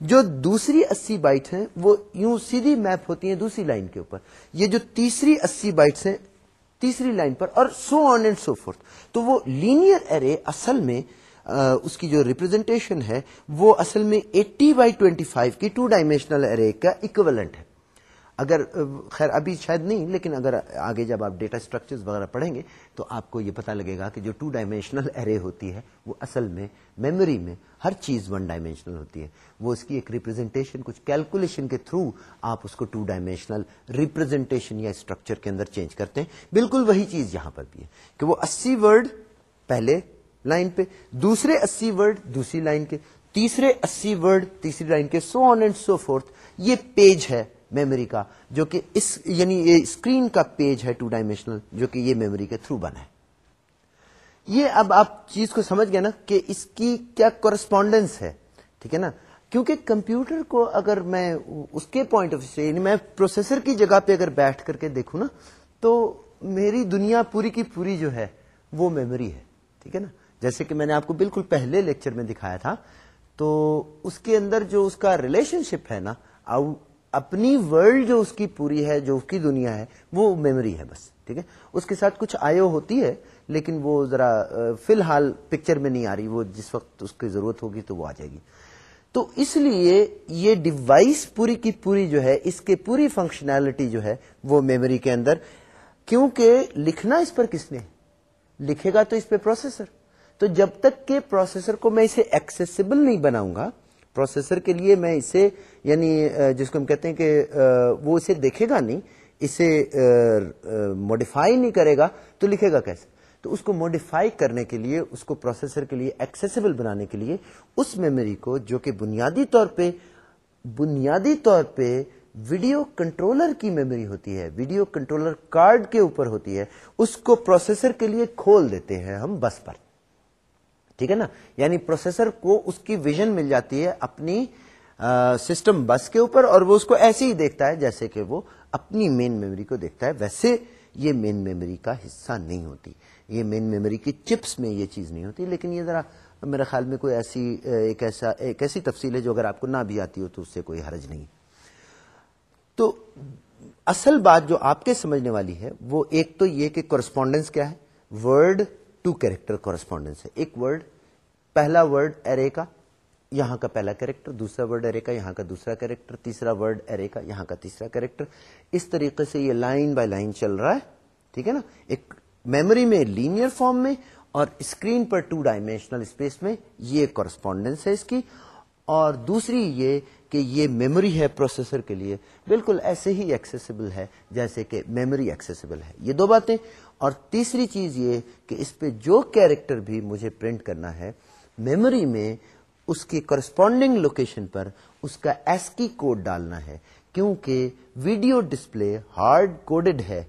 جو دوسری اسی بائٹ ہیں، وہ یوں سیدھی میپ ہوتی ہیں دوسری لائن کے اوپر۔ یہ جو تیسری اسی بائٹس ہیں، تیسری لائن پر، اور سو آن اینڈ سو فورتھ تو وہ لینئر ایرے اصل میں اس کی جو ریپرزینٹیشن ہے، وہ اصل میں ایٹی بائی ٹوینٹی فائیو کی ٹو ڈائمینشنل ایرے کا اکویلنٹ ہے۔ اگر، خیر، ابھی شاید نہیں، لیکن اگر آگے جب آپ ڈیٹا اسٹرکچر وغیرہ پڑھیں گے، تو آپ کو یہ پتا لگے گا کہ جو ٹو ڈائمینشنل ایرے ہوتی ہے، وہ اصل میں میموری میں ہر چیز ون ڈائمینشنل ہوتی ہے۔ وہ اس کی ایک ریپرزینٹیشن کچھ کیلکولیشن کے تھرو آپ اس کو ٹو ڈائمینشنل ریپرزینٹیشن یا اسٹرکچر کے اندر چینج کرتے ہیں۔ بالکل وہی چیز یہاں پر بھی ہے کہ وہ اسی ورڈ پہلے لائن پہ، دوسرے اسی ورڈ دوسری لائن کے، تیسرے اسی ورڈ تیسری لائن کے so on and so forth یہ پیج ہے۔ میموری کا، جو کہ اس یعنی یہ اسکرین کا پیج ہے ٹو ڈائمینشنل جو کہ یہ میموری کے تھرو بنا ہے۔ یہ اب آپ چیز کو سمجھ گئے نا کہ اس کی کیا کورسپونڈنس ہے، ٹھیک ہے نا؟ کیونکہ کمپیوٹر کو اگر میں اس کے پوائنٹ آف یعنی میں پروسیسر کی جگہ پہ اگر بیٹھ کر کے دیکھوں نا، تو میری دنیا پوری کی پوری جو ہے، وہ میموری ہے، ٹھیک ہے نا؟ جیسے کہ میں نے آپ کو بالکل پہلے لیکچر میں دکھایا تھا، تو اس کے اندر جو اس کا ریلیشن شپ ہے نا اپنی ورلڈ جو اس کی پوری ہے، جو اس کی دنیا ہے، وہ میموری ہے بس، ٹھیک ہے؟ اس کے ساتھ کچھ آئیو ہوتی ہے، لیکن وہ ذرا فی الحال پکچر میں نہیں آ رہی، وہ جس وقت اس کی ضرورت ہوگی تو وہ آ جائے گی۔ تو اس لیے یہ ڈیوائس پوری کی پوری جو ہے، اس کے پوری فنکشنالٹی جو ہے، وہ میموری کے اندر، کیونکہ لکھنا اس پر کس نے؟ لکھے گا تو اس پہ پروسیسر تو جب تک کہ پروسیسر کو میں اسے ایکسیسیبل نہیں بناؤں گا پروسیسر کے لیے میں اسے یعنی جس کو ہم کہتے ہیں کہ وہ اسے دیکھے گا نہیں، اسے موڈیفائی نہیں کرے گا، تو لکھے گا کیسے؟ تو اس کو موڈیفائی کرنے کے لیے، اس کو پروسیسر کے لیے ایکسیسیبل بنانے کے لیے، اس میموری کو، جو کہ بنیادی طور پہ، بنیادی طور پہ ویڈیو کنٹرولر کی میموری ہوتی ہے، ویڈیو کنٹرولر کارڈ کے اوپر ہوتی ہے، اس کو پروسیسر کے لیے کھول دیتے ہیں ہم بس پر۔ ٹھیک ہے نا؟ یعنی پروسیسر کو اس کی ویژن مل جاتی ہے اپنی سسٹم بس کے اوپر اور وہ اس کو ایسے ہی دیکھتا ہے جیسے کہ وہ اپنی مین میموری کو دیکھتا ہے۔ ویسے یہ مین میموری کا حصہ نہیں ہوتی۔ یہ مین میموری کی چپس میں یہ چیز نہیں ہوتی۔ لیکن یہ ذرا میرے خیال میں کوئی ایسی ایک ایسا، ایک ایسی تفصیل ہے جو اگر آپ کو نہ بھی آتی ہو تو اس سے کوئی حرج نہیں۔ تو اصل بات جو آپ کے سمجھنے والی ہے وہ ایک تو یہ کہ کورسپونڈنس کیا ہے۔ ورڈ ٹو کیریکٹر کورسپونڈنس ہے ایک ورڈ پہلا ورڈ ارے کا، یہاں کا پہلا کیریکٹر، دوسرا ورڈ ارے کا، یہاں کا دوسرا کیریکٹر، تیسرا ورڈ ارے کا، یہاں کا تیسرا کیریکٹر۔ اس طریقے سے یہ لائن بائی لائن چل رہا ہے، ٹھیک ہے نا؟ ایک میموری میں لینئر فارم میں اور اسکرین پر ٹو ڈائمینشنل اسپیس میں یہ کورسپونڈینس ہے اس کی۔ اور دوسری یہ کہ یہ میموری ہے پروسیسر کے لیے، بالکل ایسے ہی ایکسیسیبل ہے جیسے کہ میموری ایکسیسیبل ہے۔ یہ دو باتیں۔ اور تیسری چیز یہ کہ اس پہ جو کیریکٹر بھی مجھے پرنٹ کرنا ہے میموری میں اس کی کرسپونڈنگ لوکیشن پر اس کا ایس کی کوڈ ڈالنا ہے۔ کیونکہ ویڈیو ڈسپلے ہارڈ کوڈڈ ہے۔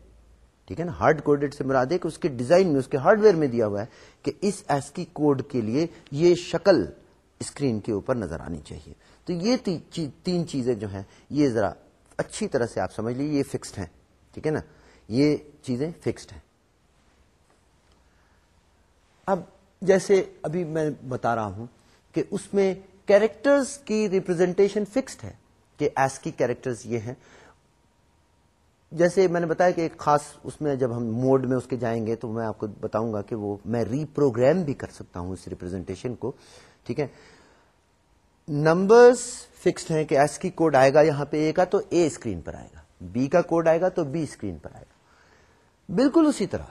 ٹھیک ہے نا؟ ہارڈ کوڈڈ سے مراد ہے کہ اس کے ڈیزائن میں، اس کے ہارڈ ویئر میں دیا ہوا ہے کہ اس ایس کی کوڈ کے لیے یہ شکل اسکرین کے اوپر نظر آنی چاہیے۔ تو یہ تین چیزیں جو ہیں، یہ ذرا اچھی طرح سے آپ سمجھ لیجیے یہ فکسڈ ہیں، ٹھیک ہے نا؟ یہ چیزیں فکسڈ ہیں۔ اب جیسے ابھی میں بتا رہا ہوں کہ اس میں کیریکٹرز کی ریپرزینٹیشن فکسڈ ہے کہ ایس کی کیریکٹرز یہ ہیں۔ جیسے میں نے بتایا کہ ایک خاص اس میں جب ہم موڈ میں اس کے جائیں گے تو میں آپ کو بتاؤں گا کہ وہ میں ری پروگرام بھی کر سکتا ہوں اس ریپرزینٹیشن کو، ٹھیک ہے؟ نمبرز فکسڈ ہیں کہ ایس کی کوڈ آئے گا یہاں پہ اے کا تو اے اسکرین پر آئے گا، بی کا کوڈ آئے گا تو بی اسکرین پر آئے گا۔ بالکل اسی طرح،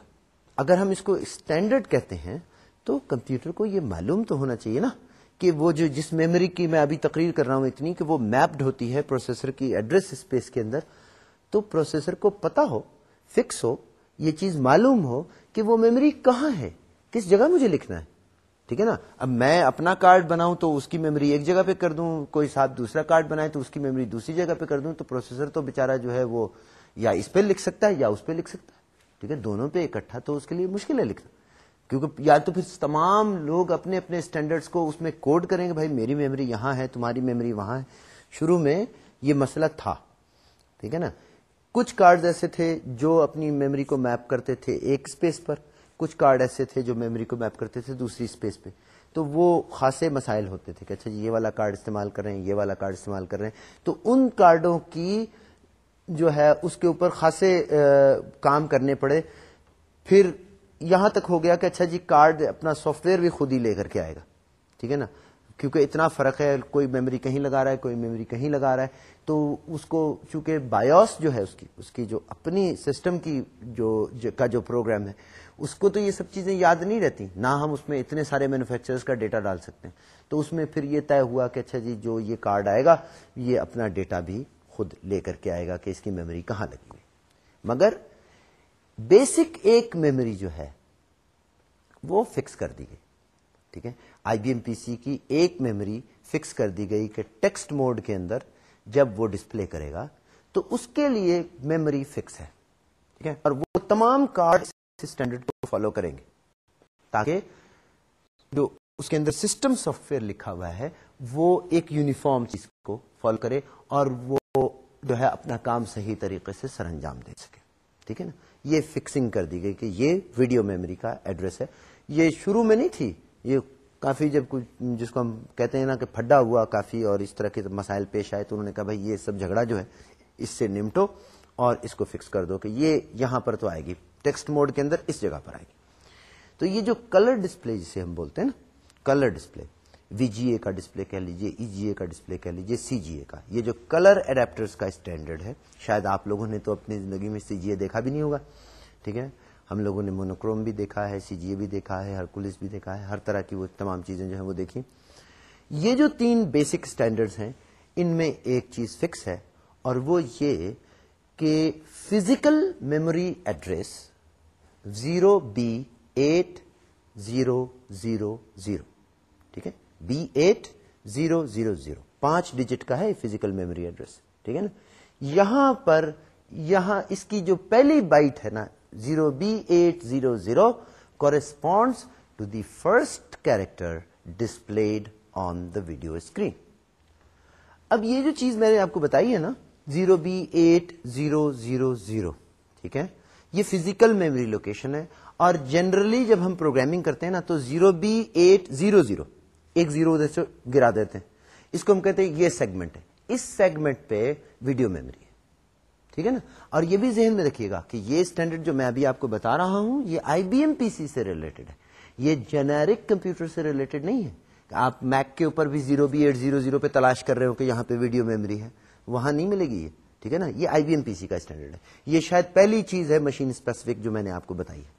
اگر ہم اس کو اسٹینڈرڈ کہتے ہیں تو کمپیوٹر کو یہ معلوم تو ہونا چاہیے نا کہ وہ جو جس میموری کی میں ابھی تقریر کر رہا ہوں اتنی، کہ وہ میپڈ ہوتی ہے پروسیسر کی ایڈریس اسپیس کے اندر، تو پروسیسر کو پتا ہو، فکس ہو، یہ چیز معلوم ہو کہ وہ میموری کہاں ہے، کس جگہ مجھے لکھنا ہے۔ ٹھیک ہے نا؟ اب میں اپنا کارڈ بناؤں تو اس کی میموری ایک جگہ پہ کر دوں، کوئی صاحب دوسرا کارڈ بنائے تو اس کی میموری دوسری جگہ پہ کر دوں، تو پروسیسر تو بےچارا جو ہے وہ یا اس پہ لکھ سکتا ہے یا اس پہ لکھ سکتا ہے۔ ٹھیک ہے؟ دونوں پہ اکٹھا تو اس کے لیے مشکل ہے لکھنا۔ کیونکہ یا تو پھر تمام لوگ اپنے اپنے اسٹینڈرڈس کو اس میں کوڈ کریں گے، بھائی میری میموری یہاں ہے، تمہاری میموری وہاں ہے۔ شروع میں یہ مسئلہ تھا۔ ٹھیک ہے نا؟ کچھ کارڈ ایسے تھے جو اپنی میموری کو میپ کرتے تھے ایک اسپیس پر۔ کچھ کارڈ ایسے تھے جو میموری کو میپ کرتے تھے دوسری اسپیس پہ۔ تو وہ خاصے مسائل ہوتے تھے کہ اچھا جی یہ والا کارڈ استعمال کر رہے ہیں، یہ والا کارڈ استعمال کر رہے ہیں۔ تو ان کارڈوں کی جو ہے اس کے اوپر خاصے کام کرنے پڑے۔ پھر یہاں تک ہو گیا کہ اچھا جی کارڈ اپنا سافٹ ویئر بھی خود ہی لے کر کے آئے گا۔ ٹھیک ہے نا؟ کیونکہ اتنا فرق ہے، کوئی میموری کہیں لگا رہا ہے، کوئی میموری کہیں لگا رہا ہے۔ تو اس کو چونکہ بایوس جو ہے، اس کی اس کی جو اپنی سسٹم کی جو کا جو پروگرام ہے اس کو تو یہ سب چیزیں یاد نہیں رہتی۔ نہ ہم اس میں اتنے سارے مینوفیکچررز کا ڈیٹا ڈال سکتے ہیں۔ تو اس میں پھر یہ طے ہوا کہ اچھا جی جو یہ کارڈ آئے گا، یہ اپنا ڈیٹا بھی خود لے کر کے آئے گا کہ اس کی میموری کہاں لگی ہوئی۔ مگر بیسک ایک میموری جو ہے، وہ فکس کر دی گئی۔ ٹھیک ہے؟ آئی بی ایم پی سی کی ایک میموری فکس کر دی گئی کہ ٹیکسٹ موڈ کے اندر جب وہ ڈسپلے کرے گا، تو اس کے لیے میموری فکس ہے۔ ٹھیک ہے؟ اور وہ تمام کارڈ اسٹینڈرڈ کو فالو کریں گے تاکہ جو اس کے اندر سسٹم سافٹ ویئر لکھا ہوا ہے، وہ ایک یونیفارم چیز کو فالو کرے اور وہ جو ہے اپنا کام صحیح طریقے سے سر انجام دے سکے۔ ٹھیک ہے نا؟ یہ فکسنگ کر دی گئی کہ یہ ویڈیو میموری کا ایڈریس ہے۔ یہ شروع میں نہیں تھی۔ یہ کافی جب کچھ جس کو ہم کہتے ہیں نا کہ پھڈا ہوا کافی اور اس طرح کے مسائل پیش آئے تو انہوں نے کہا بھائی یہ سب جھگڑا جو ہے اس سے نمٹو اور اس کو فکس کر دو کہ یہ یہاں پر تو آئے گی۔ ٹیکسٹ موڈ کے اندر اس جگہ پر آئے گی۔ تو یہ جو کلر ڈسپلے جسے ہم بولتے ہیں نا، کلر ڈسپلے، وی جی اے کا ڈسپلے کہہ لیجیے ای جی اے کا ڈسپلے کہہ لیجیے سی جی اے کا، یہ جو کلر اڈیپٹر کا اسٹینڈرڈ ہے، شاید آپ لوگوں نے تو اپنی زندگی میں سی جی اے دیکھا بھی نہیں ہوگا، ٹھیک ہے؟ ہم لوگوں نے مونوکروم بھی دیکھا ہے، سی جی اے بھی دیکھا ہے، ہرکولس بھی دیکھا ہے، ہر طرح کی وہ تمام چیزیں جو ہیں وہ دیکھی یہ جو تین بیسک اسٹینڈرڈ ہیں، ان میں ایک چیز فکس ہے اور وہ یہ کہ physical memory address zero B eight zero zero zero ٹھیک ہے؟ B eight zero zero zero پانچ ڈیجٹ کا ہے فزیکل میموری ایڈریس ٹھیک ہے نا؟ یہاں پر یہاں اس کی جو پہلی بائٹ ہے نا zero B eight zero zero corresponds to the first character displayed on the video screen اب یہ جو چیز میں نے آپ کو بتائی ہے نا zero B eight zero zero zero ٹھیک ہے؟ یہ فزیکل میموری لوکیشن ہے اور جنرلی جب ہم پروگرامنگ کرتے ہیں نا تو zero B eight zero zero ایک زیرو ادھر سے گرا دیتے ہیں۔ اس کو ہم کہتے ہیں یہ سیگمنٹ ہے۔ اس سیگمنٹ پہ ویڈیو میموری ہے۔ ٹھیک ہے نا؟ اور یہ بھی ذہن میں رکھیے گا کہ یہ اسٹینڈرڈ جو میں ابھی آپ کو بتا رہا ہوں، یہ آئی بی ایم پی سی سے ریلیٹڈ ہے۔ یہ جنیرک کمپیوٹر سے ریلیٹڈ نہیں ہے۔ آپ میک کے اوپر بھی zero B eight zero zero پہ تلاش کر رہے ہو کہ یہاں پہ ویڈیو میموری ہے۔ وہاں نہیں ملے گی یہ۔ ٹھیک ہے نا؟ یہ آئی بی ایم پی سی کا اسٹینڈرڈ ہے۔ یہ شاید پہلی چیز ہے مشین اسپیسیفک جو میں نے آپ کو بتائی ہے،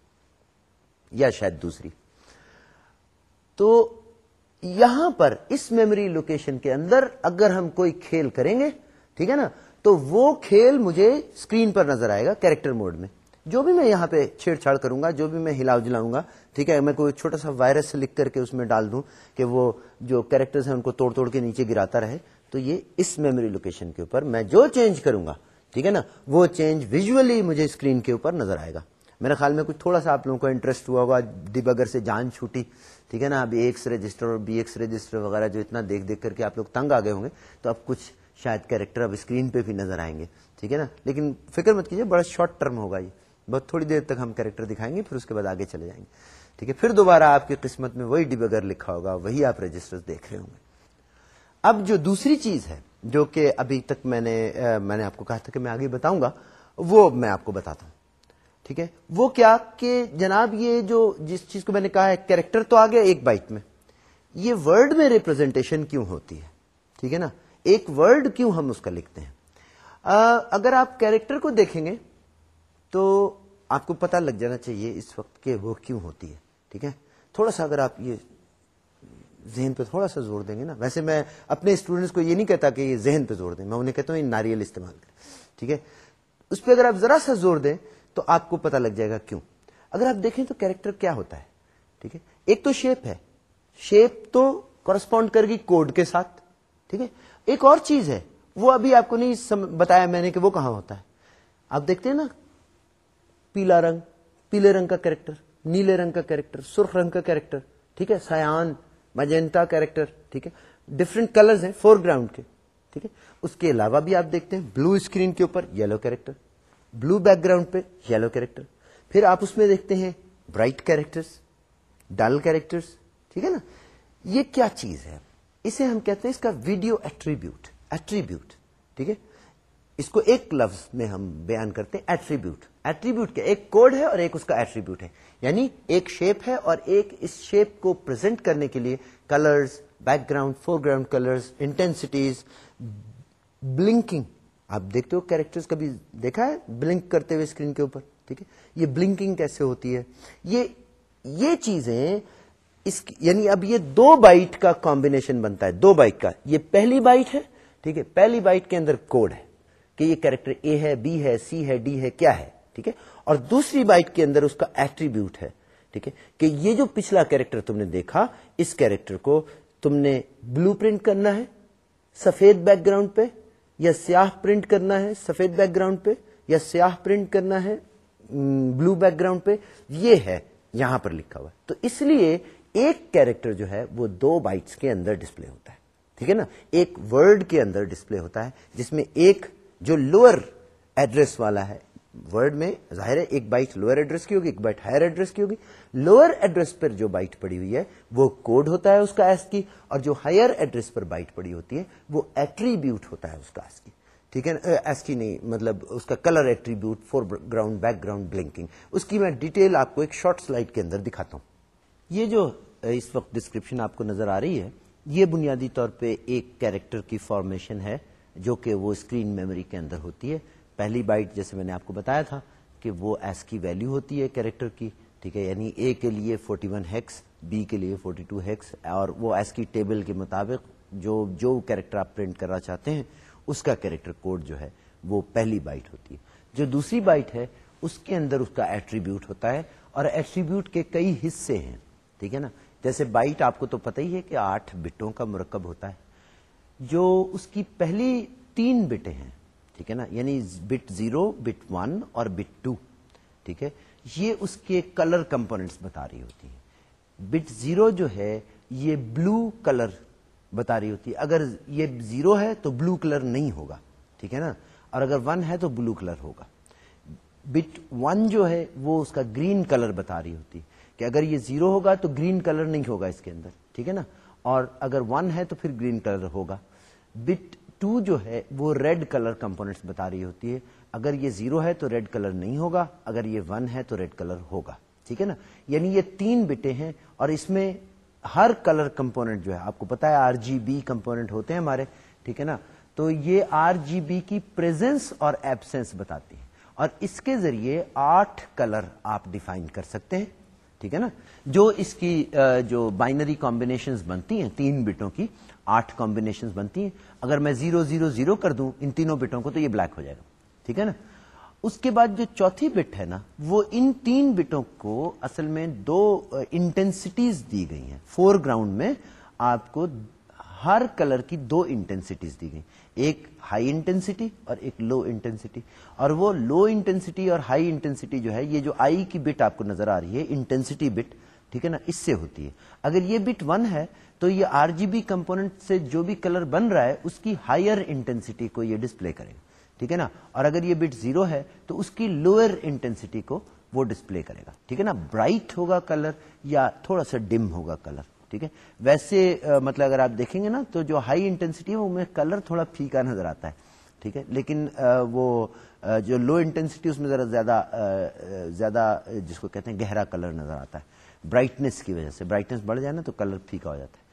یا شاید دوسری۔ تو یہاں پر اس میموری لوکیشن کے اندر اگر ہم کوئی کھیل کریں گے، ٹھیک ہے نا؟ تو وہ کھیل مجھے اسکرین پر نظر آئے گا، کیریکٹر موڈ میں۔ جو بھی میں یہاں پہ چھیڑ چھاڑ کروں گا، جو بھی میں ہلاؤ جلاؤں گا، ٹھیک ہے؟ میں کوئی چھوٹا سا وائرس لکھ کر کے اس میں ڈال دوں کہ وہ جو کیریکٹر ہیں، ان کو توڑ توڑ کے نیچے گراتا رہے۔ تو یہ اس میموری لوکیشن کے اوپر میں جو چینج کروں گا، ٹھیک ہے نا؟ وہ چینج ویژلی مجھے اسکرین کے اوپر نظر آئے گا۔ میرے خیال میں کچھ تھوڑا سا آپ لوگوں کو انٹرسٹ ہوا ہوگا ڈیبگر سے جان چھوٹی، ٹھیک ہے نا؟ ابھی ایکس رجسٹر اور بی ایکس رجسٹر وغیرہ جو اتنا دیکھ دیکھ کر کے آپ لوگ تنگ آ گئے ہوں گے، تو اب کچھ شاید کیریکٹر اب اسکرین پہ بھی نظر آئیں گے، ٹھیک ہے نا؟ لیکن فکر مت کیجیے بڑا شارٹ ٹرم ہوگا یہ۔ بہت تھوڑی دیر تک ہم کیریکٹر دکھائیں گے، پھر اس کے بعد آگے چلے جائیں گے۔ ٹھیک ہے، پھر دوبارہ آپ کی قسمت میں وہی ڈیبگر لکھا ہوگا، وہی آپ رجسٹر دیکھ رہے ہوں گے۔ اب جو دوسری چیز ہے، جو کہ ابھی تک میں نے میں نے آپ کو کہا تھا کہ میں آگے بتاؤں گا، وہ میں آپ کو بتاتا ہوں۔ ٹھیک ہے؟ وہ کیا کہ جناب یہ جو جس چیز کو میں نے کہا ہے، کیریکٹر تو آ گیا ایک بائٹ میں، یہ ورڈ میں ریپرزینٹیشن کیوں ہوتی ہے؟ ٹھیک ہے نا؟ ایک ورڈ کیوں ہم اس کا لکھتے ہیں؟ اگر آپ کیریکٹر کو دیکھیں گے تو آپ کو پتا لگ جانا چاہیے اس وقت کہ وہ کیوں ہوتی ہے۔ ٹھیک ہے؟ تھوڑا سا اگر آپ یہ ذہن پہ تھوڑا سا زور دیں گے نا۔ ویسے میں اپنے اسٹوڈینٹس کو یہ نہیں کہتا کہ یہ ذہن پہ زور دیں، میں انہیں کہتا ہوں یہ ناریل استعمال کریں، ٹھیک ہے؟ اس پہ اگر آپ ذرا سا زور دیں تو آپ کو پتا لگ جائے گا کیوں۔ اگر آپ دیکھیں تو کیریکٹر کیا ہوتا ہے، ٹھیک ہے؟ ایک تو شیپ ہے۔ شیپ تو کورسپونڈ کر گی کوڈ کے ساتھ، ٹھیک ہے؟ ایک اور چیز ہے، وہ ابھی آپ کو نہیں سم... بتایا میں نے کہ وہ کہاں ہوتا ہے۔ آپ دیکھتے ہیں نا، پیلا رنگ، پیلے رنگ کا کیریکٹر نیلے رنگ کا کیریکٹر سرخ رنگ کا کیریکٹر ٹھیک ہے؟ سیان مجنٹا کیریکٹر، ٹھیک ہے؟ ڈفرنٹ کلرز ہیں فور گراؤنڈ کے، ٹھیک ہے؟ اس کے علاوہ بھی آپ دیکھتے ہیں بلو اسکرین کے اوپر yellow character blue background پہ یلو کیریکٹر پھر آپ اس میں دیکھتے ہیں برائٹ کیریکٹرس ڈل کیریکٹرس ٹھیک ہے نا؟ یہ کیا چیز ہے؟ اسے ہم کہتے ہیں اس کا ویڈیو ایٹریبیوٹ ایٹریبیوٹ ٹھیک ہے؟ اس کو ایک لفظ میں ہم بیان کرتے ہیں ایٹریبیوٹ ایٹریبیوٹ کیا؟ ایک کوڈ ہے اور ایک اس کا ایٹریبیوٹ ہے. یعنی ایک شیپ ہے اور ایک اس شیپ کو پرزینٹ کرنے کے لیے colours background foreground colours intensities blinking آپ دیکھتے ہو کیریکٹر کبھی دیکھا ہے؟ بلنک کرتے ہوئے اسکرین کے اوپر. ٹھیک ہے؟ یہ بلنکنگ کیسے ہوتی ہے؟ یہ یہ چیزیں اس یعنی اب یہ دو بائٹ کا کمبینیشن بنتا ہے. دو بائٹ کا. یہ پہلی بائٹ ہے. ٹھیک ہے؟ پہلی بائٹ کے اندر کوڈ ہے. کہ یہ کیریکٹر اے ہے بی ہے سی ہے ڈی ہے، کیا ہے؟ ٹھیک ہے؟ اور دوسری بائٹ کے اندر اس کا ایٹریبیوٹ ہے، ٹھیک ہے؟ کہ یہ جو پچھلا کیریکٹر تم نے دیکھا، اس کیریکٹر کو تم نے بلو پرنٹ کرنا ہے، سفید بیک گراؤنڈ پہ، یا سیاہ پرنٹ کرنا ہے، سفید بیک گراؤنڈ پہ، یا سیاہ پرنٹ کرنا ہے بلو بیک گراؤنڈ پہ، یہ ہے، یہاں پر لکھا ہوا تو اس لیے ایک کیریکٹر جو ہے، وہ دو بائٹس کے اندر ڈسپلے ہوتا ہے۔ ٹھیک ہے نا؟ ایک ورڈ کے اندر ڈسپلے ہوتا ہے، جس میں ایک جو لوور ایڈریس والا ہے ورڈ میں ظاہر ہے ایک بائٹ لوور ایڈریس کی ہوگی، ایک بائٹ ہائر ایڈریس کی ہوگی۔ لوور ایڈریس پر جو بائٹ پڑی ہوئی ہے، وہ کوڈ ہوتا ہے اس کا ایس کی، اور جو ہائر ایڈریس پر بائٹ پڑی ہوتی ہے، وہ ایٹریبیوٹ ہوتا ہے اس کا ایس کی۔ ٹھیک ہے ایس کی نہیں مطلب اس کا colour attribute foreground background blinking اس کی میں ڈیٹیل آپ کو ایک شارٹ سلائڈ کے اندر دکھاتا ہوں۔ یہ جو اس وقت ڈسکرپشن آپ کو نظر آ رہی ہے، یہ بنیادی طور پہ ایک کیریکٹر کی فارمیشن ہے۔ جو کہ وہ اسکرین میموری کے اندر ہوتی ہے۔ پہلی بائٹ جیسے میں نے آپ کو بتایا تھا کہ وہ ایس کی ویلو ہوتی ہے کیریکٹر کی، ٹھیک ہے یعنی اے کے لیے 41 ہیکس، بی کے لیے 42 ہیکس، اور وہ ایس کی ٹیبل کے مطابق جو جو کیریکٹر آپ پرنٹ کرنا چاہتے ہیں، اس کا کیریکٹر کوڈ جو ہے وہ پہلی بائٹ ہوتی ہے۔ جو دوسری بائٹ ہے، اس کے اندر اس کا ایٹریبیوٹ ہوتا ہے، اور ایٹریبیوٹ کے کئی حصے ہیں، ٹھیک ہے نا؟ جیسے بائٹ آپ کو تو پتہ ہی ہے کہ آٹھ بٹوں کا مرکب ہوتا ہے۔ جو اس کی پہلی تین بٹیں ہیں، ٹھیک ہے نا؟ یعنی بٹ زیرو، بٹ ون اور بٹ ٹو، ٹھیک ہے؟ یہ اس کے کلر کمپونیٹس بتا رہی ہوتی ہے بٹ زیرو جو ہے، یہ بلو کلر بتا رہی ہوتی ہے۔ اگر یہ زیرو ہے تو بلو کلر نہیں ہوگا، ٹھیک ہے نا؟ اور اگر ون ہے تو بلو کلر ہوگا۔ بٹ ون جو ہے، وہ اس کا گرین کلر بتا رہی ہوتی ہے کہ اگر یہ زیرو ہوگا تو گرین کلر نہیں ہوگا اس کے اندر، ٹھیک ہے نا؟ اور اگر ون ہے تو پھر گرین کلر ہوگا۔ بٹ ٹو جو ہے وہ ریڈ کلر کمپونیٹس بتا رہی ہوتی ہے۔ اگر یہ زیرو ہے تو ریڈ کلر نہیں ہوگا، اگر یہ ون ہے تو ریڈ کلر ہوگا۔ ٹھیک ہے نا؟ یعنی یہ تین بٹے ہیں اور اس میں ہر کلر کمپونیٹ جو ہے، آپ کو پتا ہے آر جی بی کمپونیٹ ہوتے ہیں ہمارے، ٹھیک ہے نا؟ تو یہ آر جی بی کی پریزنس اور ایبسنس بتاتی ہے۔ اور اس کے ذریعے آٹھ کلر آپ ڈیفائن کر سکتے ہیں۔ ٹھیک ہے نا؟ جو اس کی جو بائنری کمبینیشن بنتی ہیں تین بٹوں کی آٹھ کمبینیشن بنتی ہیں۔ اگر میں زیرو زیرو زیرو کر دوں ان تینوں بٹوں کو تو یہ بلیک ہو جائے گا۔ ٹھیک ہے نا؟ اس کے بعد جو چوتھی بٹ ہے نا، وہ ان تین بٹوں کو اصل میں دو انٹینسٹیز دی گئی ہیں۔ فور گراؤنڈ میں آپ کو ہر کلر کی دو انٹینسٹیز دی گئی۔ ایک ہائی انٹینسٹی اور ایک لو انٹینسٹی اور وہ لو انٹینسٹی اور ہائی انٹینسٹی جو ہے، یہ جو آئی کی بٹ آپ کو نظر آ رہی ہے انٹینسٹی بٹ ٹھیک ہے نا؟ اس سے ہوتی ہے۔ اگر یہ بٹ ون ہے، تو یہ آر جی بی کمپونیٹ سے جو بھی کلر بن رہا ہے، اس کی ہائر انٹینسٹی کو یہ ڈسپلے کرے گا ٹھیک ہے نا؟ اور اگر یہ بٹ زیرو ہے، تو اس کی لوئر انٹینسٹی کو وہ ڈسپلے کرے گا۔ ٹھیک ہے نا؟ برائٹ ہوگا کلر یا تھوڑا سا ڈم ہوگا کلر۔ ٹھیک ہے؟ ویسے مطلب اگر آپ دیکھیں گے نا، تو جو ہائی انٹینسٹی ہے، وہ کلر تھوڑا پھیکا نظر آتا ہے۔ ٹھیک ہے؟ لیکن وہ جو لو انٹینسٹی اس میں ذرا زیادہ زیادہ، جس کو کہتے ہیں، گہرا کلر نظر آتا ہے۔ برائٹنس کی وجہ سے۔ برائٹنس بڑھ جائے نا تو کلر پھیکا ہو جاتا ہے۔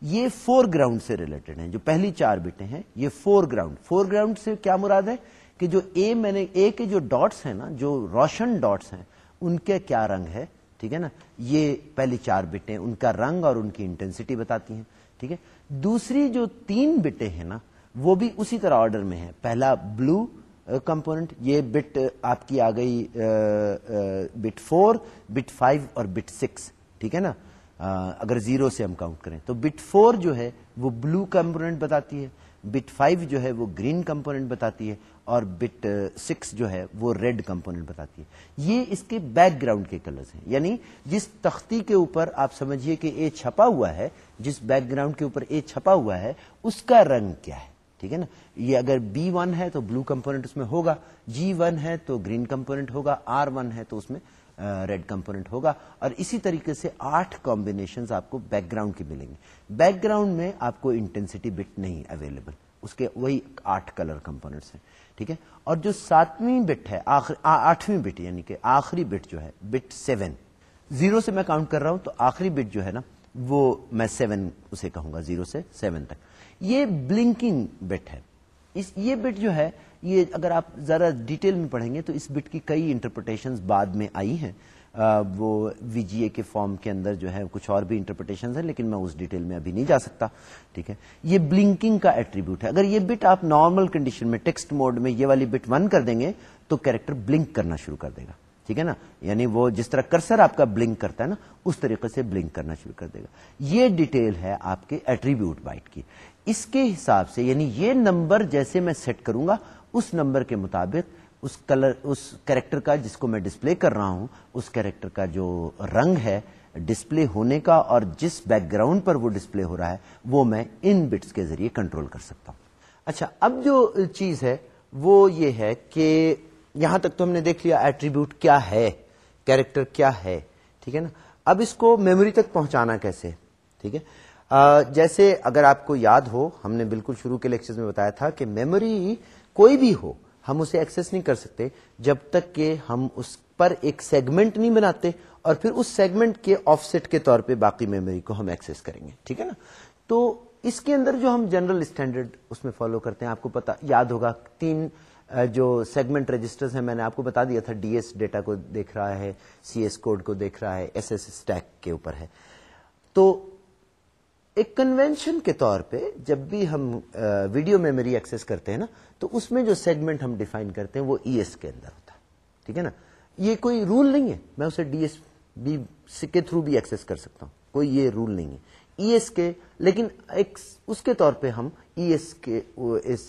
یہ فور گراؤنڈ سے ریلیٹڈ ہیں۔ جو پہلی چار بٹیں ہیں، یہ فور گراؤنڈ فور گراؤنڈ سے کیا مراد ہے؟ کہ جو اے میں نے اے کے جو ڈاٹس ہیں نا، جو روشن ڈاٹس ہیں، ان کے کیا رنگ ہے؟ ٹھیک ہے نا؟ یہ پہلی چار بٹیں ان کا رنگ اور ان کی انٹینسٹی بتاتی ہیں۔ ٹھیک ہے؟ دوسری جو تین بٹیں ہیں نا، وہ بھی اسی طرح آرڈر میں ہیں۔ پہلا بلو کمپوننٹ، یہ بٹ آپ کی آ گئی بٹ فور، بٹ فائیو اور بٹ سکس، ٹھیک ہے نا؟ اگر زیرو سے ہم کاؤنٹ کریں تو بٹ فور جو ہے وہ بلو کمپونیٹ بتاتی ہے، بٹ فائیو جو ہے وہ گرین کمپونیٹ بتاتی ہے اور بٹ سکس جو ہے وہ ریڈ کمپونیٹ بتاتی ہے۔ یہ اس کے بیک گراؤنڈ کے کلرز ہیں۔ یعنی جس تختی کے اوپر آپ سمجھیے کہ اے چھپا ہوا ہے، جس بیک گراؤنڈ کے اوپر اے چھپا ہوا ہے، اس کا رنگ کیا ہے؟ ٹھیک ہے نا؟ یہ اگر بی ون ہے تو بلو کمپونیٹ اس میں ہوگا جی ون ہے تو گرین کمپونیٹ ہوگا آر ون ہے تو اس میں ریڈ کمپونیٹ ہوگا۔ اور اسی طریقے سے آٹھ کمبینیشن آپ کو بیک گراؤنڈ کی ملیں گے بیک گراؤنڈ میں آپ کو انٹینسٹی بٹ نہیں اویلیبل اس کے وہی آٹھ کلر کمپونیٹس ہیں، ٹھیک ہے؟ اور جو ساتویں بٹ ہے آٹھویں بٹ یعنی کہ آخری بٹ جو ہے بٹ سیون زیرو سے میں کاؤنٹ کر رہا ہوں تو آخری بٹ جو ہے نا، وہ میں سیون اسے کہوں گا زیرو سے سیون تک۔ یہ بلنکنگ بٹ ہے۔ اس یہ بٹ جو ہے، یہ اگر آپ ذرا ڈیٹیل میں پڑھیں گے تو اس بٹ کی کئی انٹرپریٹیشن بعد میں آئی ہیں۔ وہ وی جی اے کے فارم کے اندر جو ہے، کچھ اور بھی انٹرپریٹیشن ہیں، لیکن میں اس ڈیٹیل میں ابھی نہیں جا سکتا۔ ٹھیک ہے؟ یہ بلنکنگ کا ایٹریبیوٹ ہے۔ اگر یہ بٹ آپ نارمل کنڈیشن میں، ٹیکسٹ موڈ میں یہ والی بٹ ون کر دیں گے، تو کیریکٹر بلنک کرنا شروع کر دے گا۔ ٹھیک ہے نا؟ یعنی وہ جس طرح کرسر آپ کا بلنک کرتا ہے نا، اس طریقے سے بلنک کرنا شروع کر دے گا۔ یہ ڈیٹیل ہے آپ کے ایٹریبیوٹ بائٹ کی۔ اس کے حساب سے یعنی یہ نمبر جیسے میں سیٹ کروں گا، اس نمبر کے مطابق اس کلر اس کیریکٹر کا جس کو میں ڈسپلے کر رہا ہوں، اس کیریکٹر کا جو رنگ ہے ڈسپلے ہونے کا اور جس بیک گراؤنڈ پر وہ ڈسپلے ہو رہا ہے، وہ میں ان بٹس کے ذریعے کنٹرول کر سکتا ہوں۔ اچھا اب جو چیز ہے، وہ یہ ہے کہ یہاں تک تو ہم نے دیکھ لیا ایٹریبیوٹ کیا ہے کیریکٹر کیا ہے، ٹھیک ہے نا؟ اب اس کو میموری تک پہنچانا کیسے؟ ٹھیک ہے؟ جیسے اگر آپ کو یاد ہو، ہم نے بالکل شروع کے لیکچر میں بتایا تھا کہ میموری کوئی بھی ہو، ہم اسے ایکسس نہیں کر سکتے، جب تک کہ ہم اس پر ایک سیگمنٹ نہیں بناتے اور پھر اس سیگمنٹ کے آف سیٹ کے طور پہ باقی میموری کو ہم ایکسس کریں گے، ٹھیک ہے نا؟ تو اس کے اندر جو ہم جنرل اسٹینڈرڈ اس میں فالو کرتے ہیں، آپ کو پتا، یاد ہوگا، تین جو سیگمنٹ رجسٹر ہیں، میں نے آپ کو بتا دیا تھا، ڈی ایس ڈیٹا کو دیکھ رہا ہے، سی ایس کوڈ کو دیکھ رہا ہے، ایس ایس اسٹیک کے اوپر ہے۔ تو ایک کنوینشن کے طور پہ جب بھی ہم ویڈیو میموری ایکسس کرتے ہیں نا، تو اس میں جو سیگمنٹ ہم ڈیفائن کرتے ہیں وہ ای ایس کے اندر ہوتا ہے۔ ٹھیک ہے نا؟ یہ کوئی رول نہیں ہے۔ میں اسے ڈی ایس بی کے تھرو بھی ایکسس کر سکتا ہوں۔ کوئی یہ رول نہیں ہے۔ ای ایس کے، لیکن ایک، اس کے طور پہ ہم ای ایس کے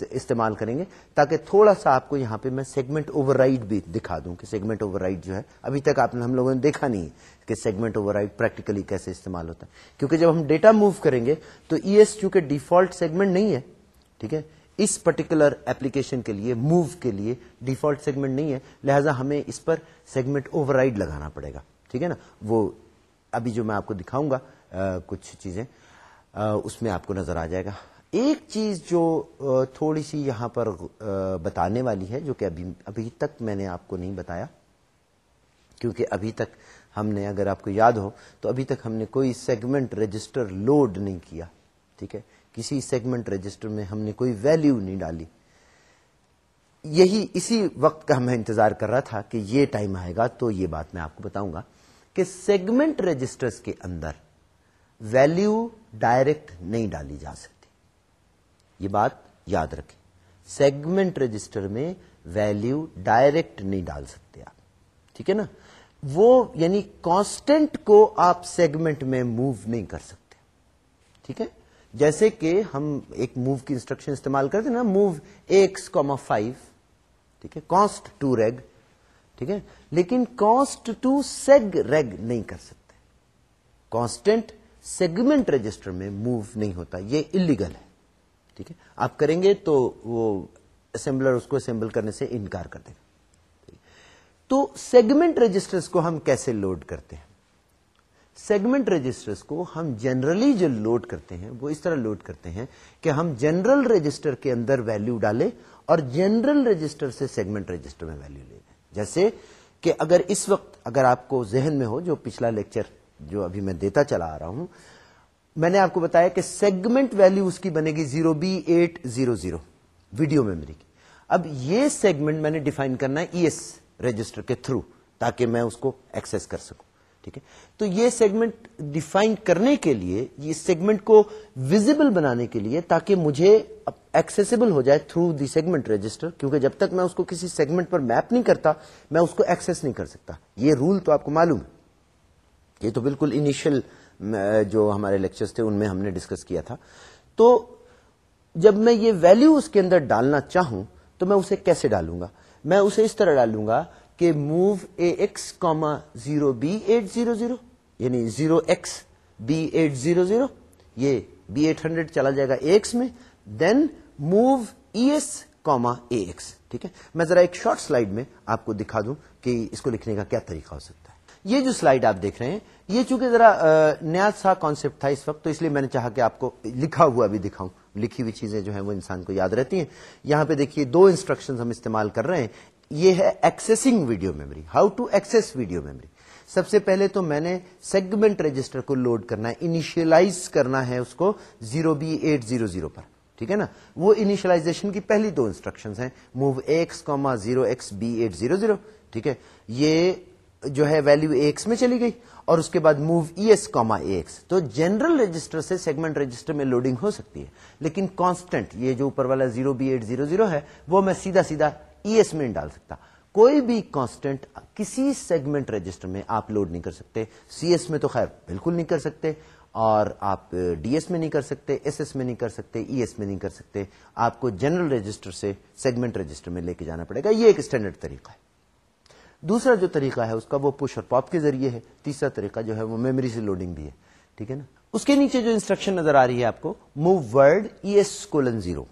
استعمال کریں گے تاکہ تھوڑا سا آپ کو یہاں پہ میں سیگمنٹ اوور رائڈ بھی دکھا دوں کہ سیگمنٹ اوور رائڈ جو ہے، ابھی تک آپ نے ہم لوگوں نے دیکھا نہیں کہ سیگمنٹ اوور رائڈ پریکٹیکلی کیسے استعمال ہوتا ہے۔ کیونکہ جب ہم ڈیٹا موو کریں گے تو ای ایس چونکہ ڈیفالٹ سیگمنٹ نہیں ہے، ٹھیک ہے؟ اس پرٹیکولر ایپلیکیشن کے لیے موو کے لیے ڈیفالٹ سیگمنٹ نہیں ہے، لہٰذا ہمیں اس پر سیگمنٹ اوور رائڈ لگانا پڑے گا۔ ٹھیک ہے نا؟ وہ ابھی جو میں آپ کو دکھاؤں گا کچھ چیزیں اس میں آپ کو نظر آ جائے گا۔ ایک چیز جو تھوڑی سی یہاں پر بتانے والی ہے، جو کہ ابھی ابھی تک میں نے آپ کو نہیں بتایا، کیونکہ ابھی تک ہم نے، اگر آپ کو یاد ہو، تو ابھی تک ہم نے کوئی سیگمنٹ رجسٹر لوڈ نہیں کیا، ٹھیک ہے؟ کسی سیگمنٹ رجسٹر میں ہم نے کوئی ویلیو نہیں ڈالی۔ یہی اسی وقت کا میں انتظار کر رہا تھا کہ یہ ٹائم آئے گا، تو یہ بات میں آپ کو بتاؤں گا کہ سیگمنٹ رجسٹرز کے اندر ویلیو ڈائریکٹ نہیں ڈالی جا سکتی۔ یہ بات یاد رکھیں۔ سیگمنٹ رجسٹر میں ویلیو ڈائریکٹ نہیں ڈال سکتے آپ۔ ٹھیک ہے نا؟ وہ یعنی کانسٹنٹ کو آپ سیگمنٹ میں موو نہیں کر سکتے۔ ٹھیک ہے؟ جیسے کہ ہم ایک موو کی انسٹرکشن استعمال کرتے نا موو ایکس کوما فائیو ٹھیک ہے؟ کانسٹ ٹو ریگ ٹھیک ہے؟ لیکن کانسٹ ٹو سیگ ریگ نہیں کر سکتے۔ کانسٹنٹ سیگمنٹ رجسٹر میں موو نہیں ہوتا، یہ انلیگل ہے۔ ٹھیک ہے؟ آپ کریں گے تو وہ اسمبلر اس کو اسمبل کرنے سے انکار کر دے گا۔ تو سیگمنٹ رجسٹر کو ہم کیسے لوڈ کرتے ہیں؟ سیگمنٹ رجسٹر کو ہم جنرلی جو لوڈ کرتے ہیں، وہ اس طرح لوڈ کرتے ہیں کہ ہم جنرل رجسٹر کے اندر ویلو ڈالیں اور جنرل رجسٹر سے سیگمنٹ رجسٹر میں ویلو لے لیں۔ جیسے کہ اگر اس وقت اگر آپ کو ذہن میں ہو، جو پچھلا لیکچر جو ابھی میں دیتا چلا آ رہا ہوں میں نے آپ کو بتایا کہ سیگمنٹ ویلو اس کی بنے گی zero B eight zero zero video memory کی۔ اب یہ سیگمنٹ میں نے ڈیفائن کرنا ہے ای ایس رجسٹر کے تھرو تاکہ میں اس کو ایکسس کر سکوں۔ ٹھیک ہے؟ تو یہ سیگمنٹ ڈیفائن کرنے کے لیے، یہ سیگمنٹ کو ویزیبل بنانے کے لیے، تاکہ مجھے ایکسیسیبل ہو جائے تھرو دی سیگمنٹ رجسٹر کیونکہ جب تک میں اس کو کسی سیگمنٹ پر میپ نہیں کرتا، میں اس کو ایکسس نہیں کر سکتا۔ یہ رول تو آپ کو معلوم ہے۔ یہ تو بالکل انیشل جو ہمارے لیکچرز تھے، ان میں ہم نے ڈسکس کیا تھا۔ تو جب میں یہ ویلو اس کے اندر ڈالنا چاہوں، تو میں اسے کیسے ڈالوں گا؟ میں اسے اس طرح ڈالوں گا کہ move A X comma zero B eight zero zero یعنی zero X B eight zero zero یہ بی ایٹ ہنڈریڈ چلا جائے گا ایکس میں then move E S comma A X ٹھیک ہے؟ میں ذرا ایک شارٹ سلائڈ میں آپ کو دکھا دوں کہ اس کو لکھنے کا کیا طریقہ ہو سکتا ہے۔ یہ جو سلائڈ آپ دیکھ رہے ہیں، یہ چونکہ ذرا نیا سا کانسیپٹ تھا اس وقت، تو اس لیے میں نے چاہا کہ آپ کو لکھا ہوا بھی دکھاؤں۔ لکھی ہوئی چیزیں جو ہیں وہ انسان کو یاد رہتی ہیں۔ یہاں پہ دیکھیے دو انسٹرکشن ہم استعمال کر رہے ہیں۔ یہ ہے accessing video memory how to access video memory سب سے پہلے تو میں نے سیگمنٹ رجسٹر کو لوڈ کرنا ہے انیشیلائز کرنا ہے اس کو zero B eight zero zero پر۔ ٹھیک ہے نا؟ وہ انیشلائزیشن کی پہلی دو انسٹرکشن ہیں۔ Move X comma zero X B eight zero zero ٹھیک ہے؟ یہ جو ہے ویلو ایکس میں چلی گئی اور اس کے بعد move E S comma X تو جنرل رجسٹر سے سیگمنٹ رجسٹر میں لوڈنگ ہو سکتی ہے. لیکن کانسٹنٹ یہ جو اوپر والا zero B eight zero zero ہے، وہ میں سیدھا سیدھا ای ایس میں ڈال سکتا. کوئی بھی کانسٹنٹ کسی سیگمنٹ رجسٹر میں آپ لوڈ نہیں کر سکتے. سی ایس میں تو خیر بالکل نہیں کر سکتے اور آپ ڈی ایس میں نہیں کر سکتے ایس ایس میں نہیں کر سکتے ای ایس میں نہیں کر سکتے. آپ کو جنرل رجسٹر سے سیگمنٹ رجسٹر میں لے کے جانا پڑے گا. یہ ایک اسٹینڈرڈ طریقہ ہے. دوسرا جو طریقہ ہے اس کا وہ پش اور پاپ کے ذریعے ہے، تیسرا طریقہ جو ہے وہ میموری سے لوڈنگ بھی ہے، ٹھیک ہے نا؟ اس کے نیچے جو انسٹرکشن نظر آ رہی ہے آپ کو move word E S colon zero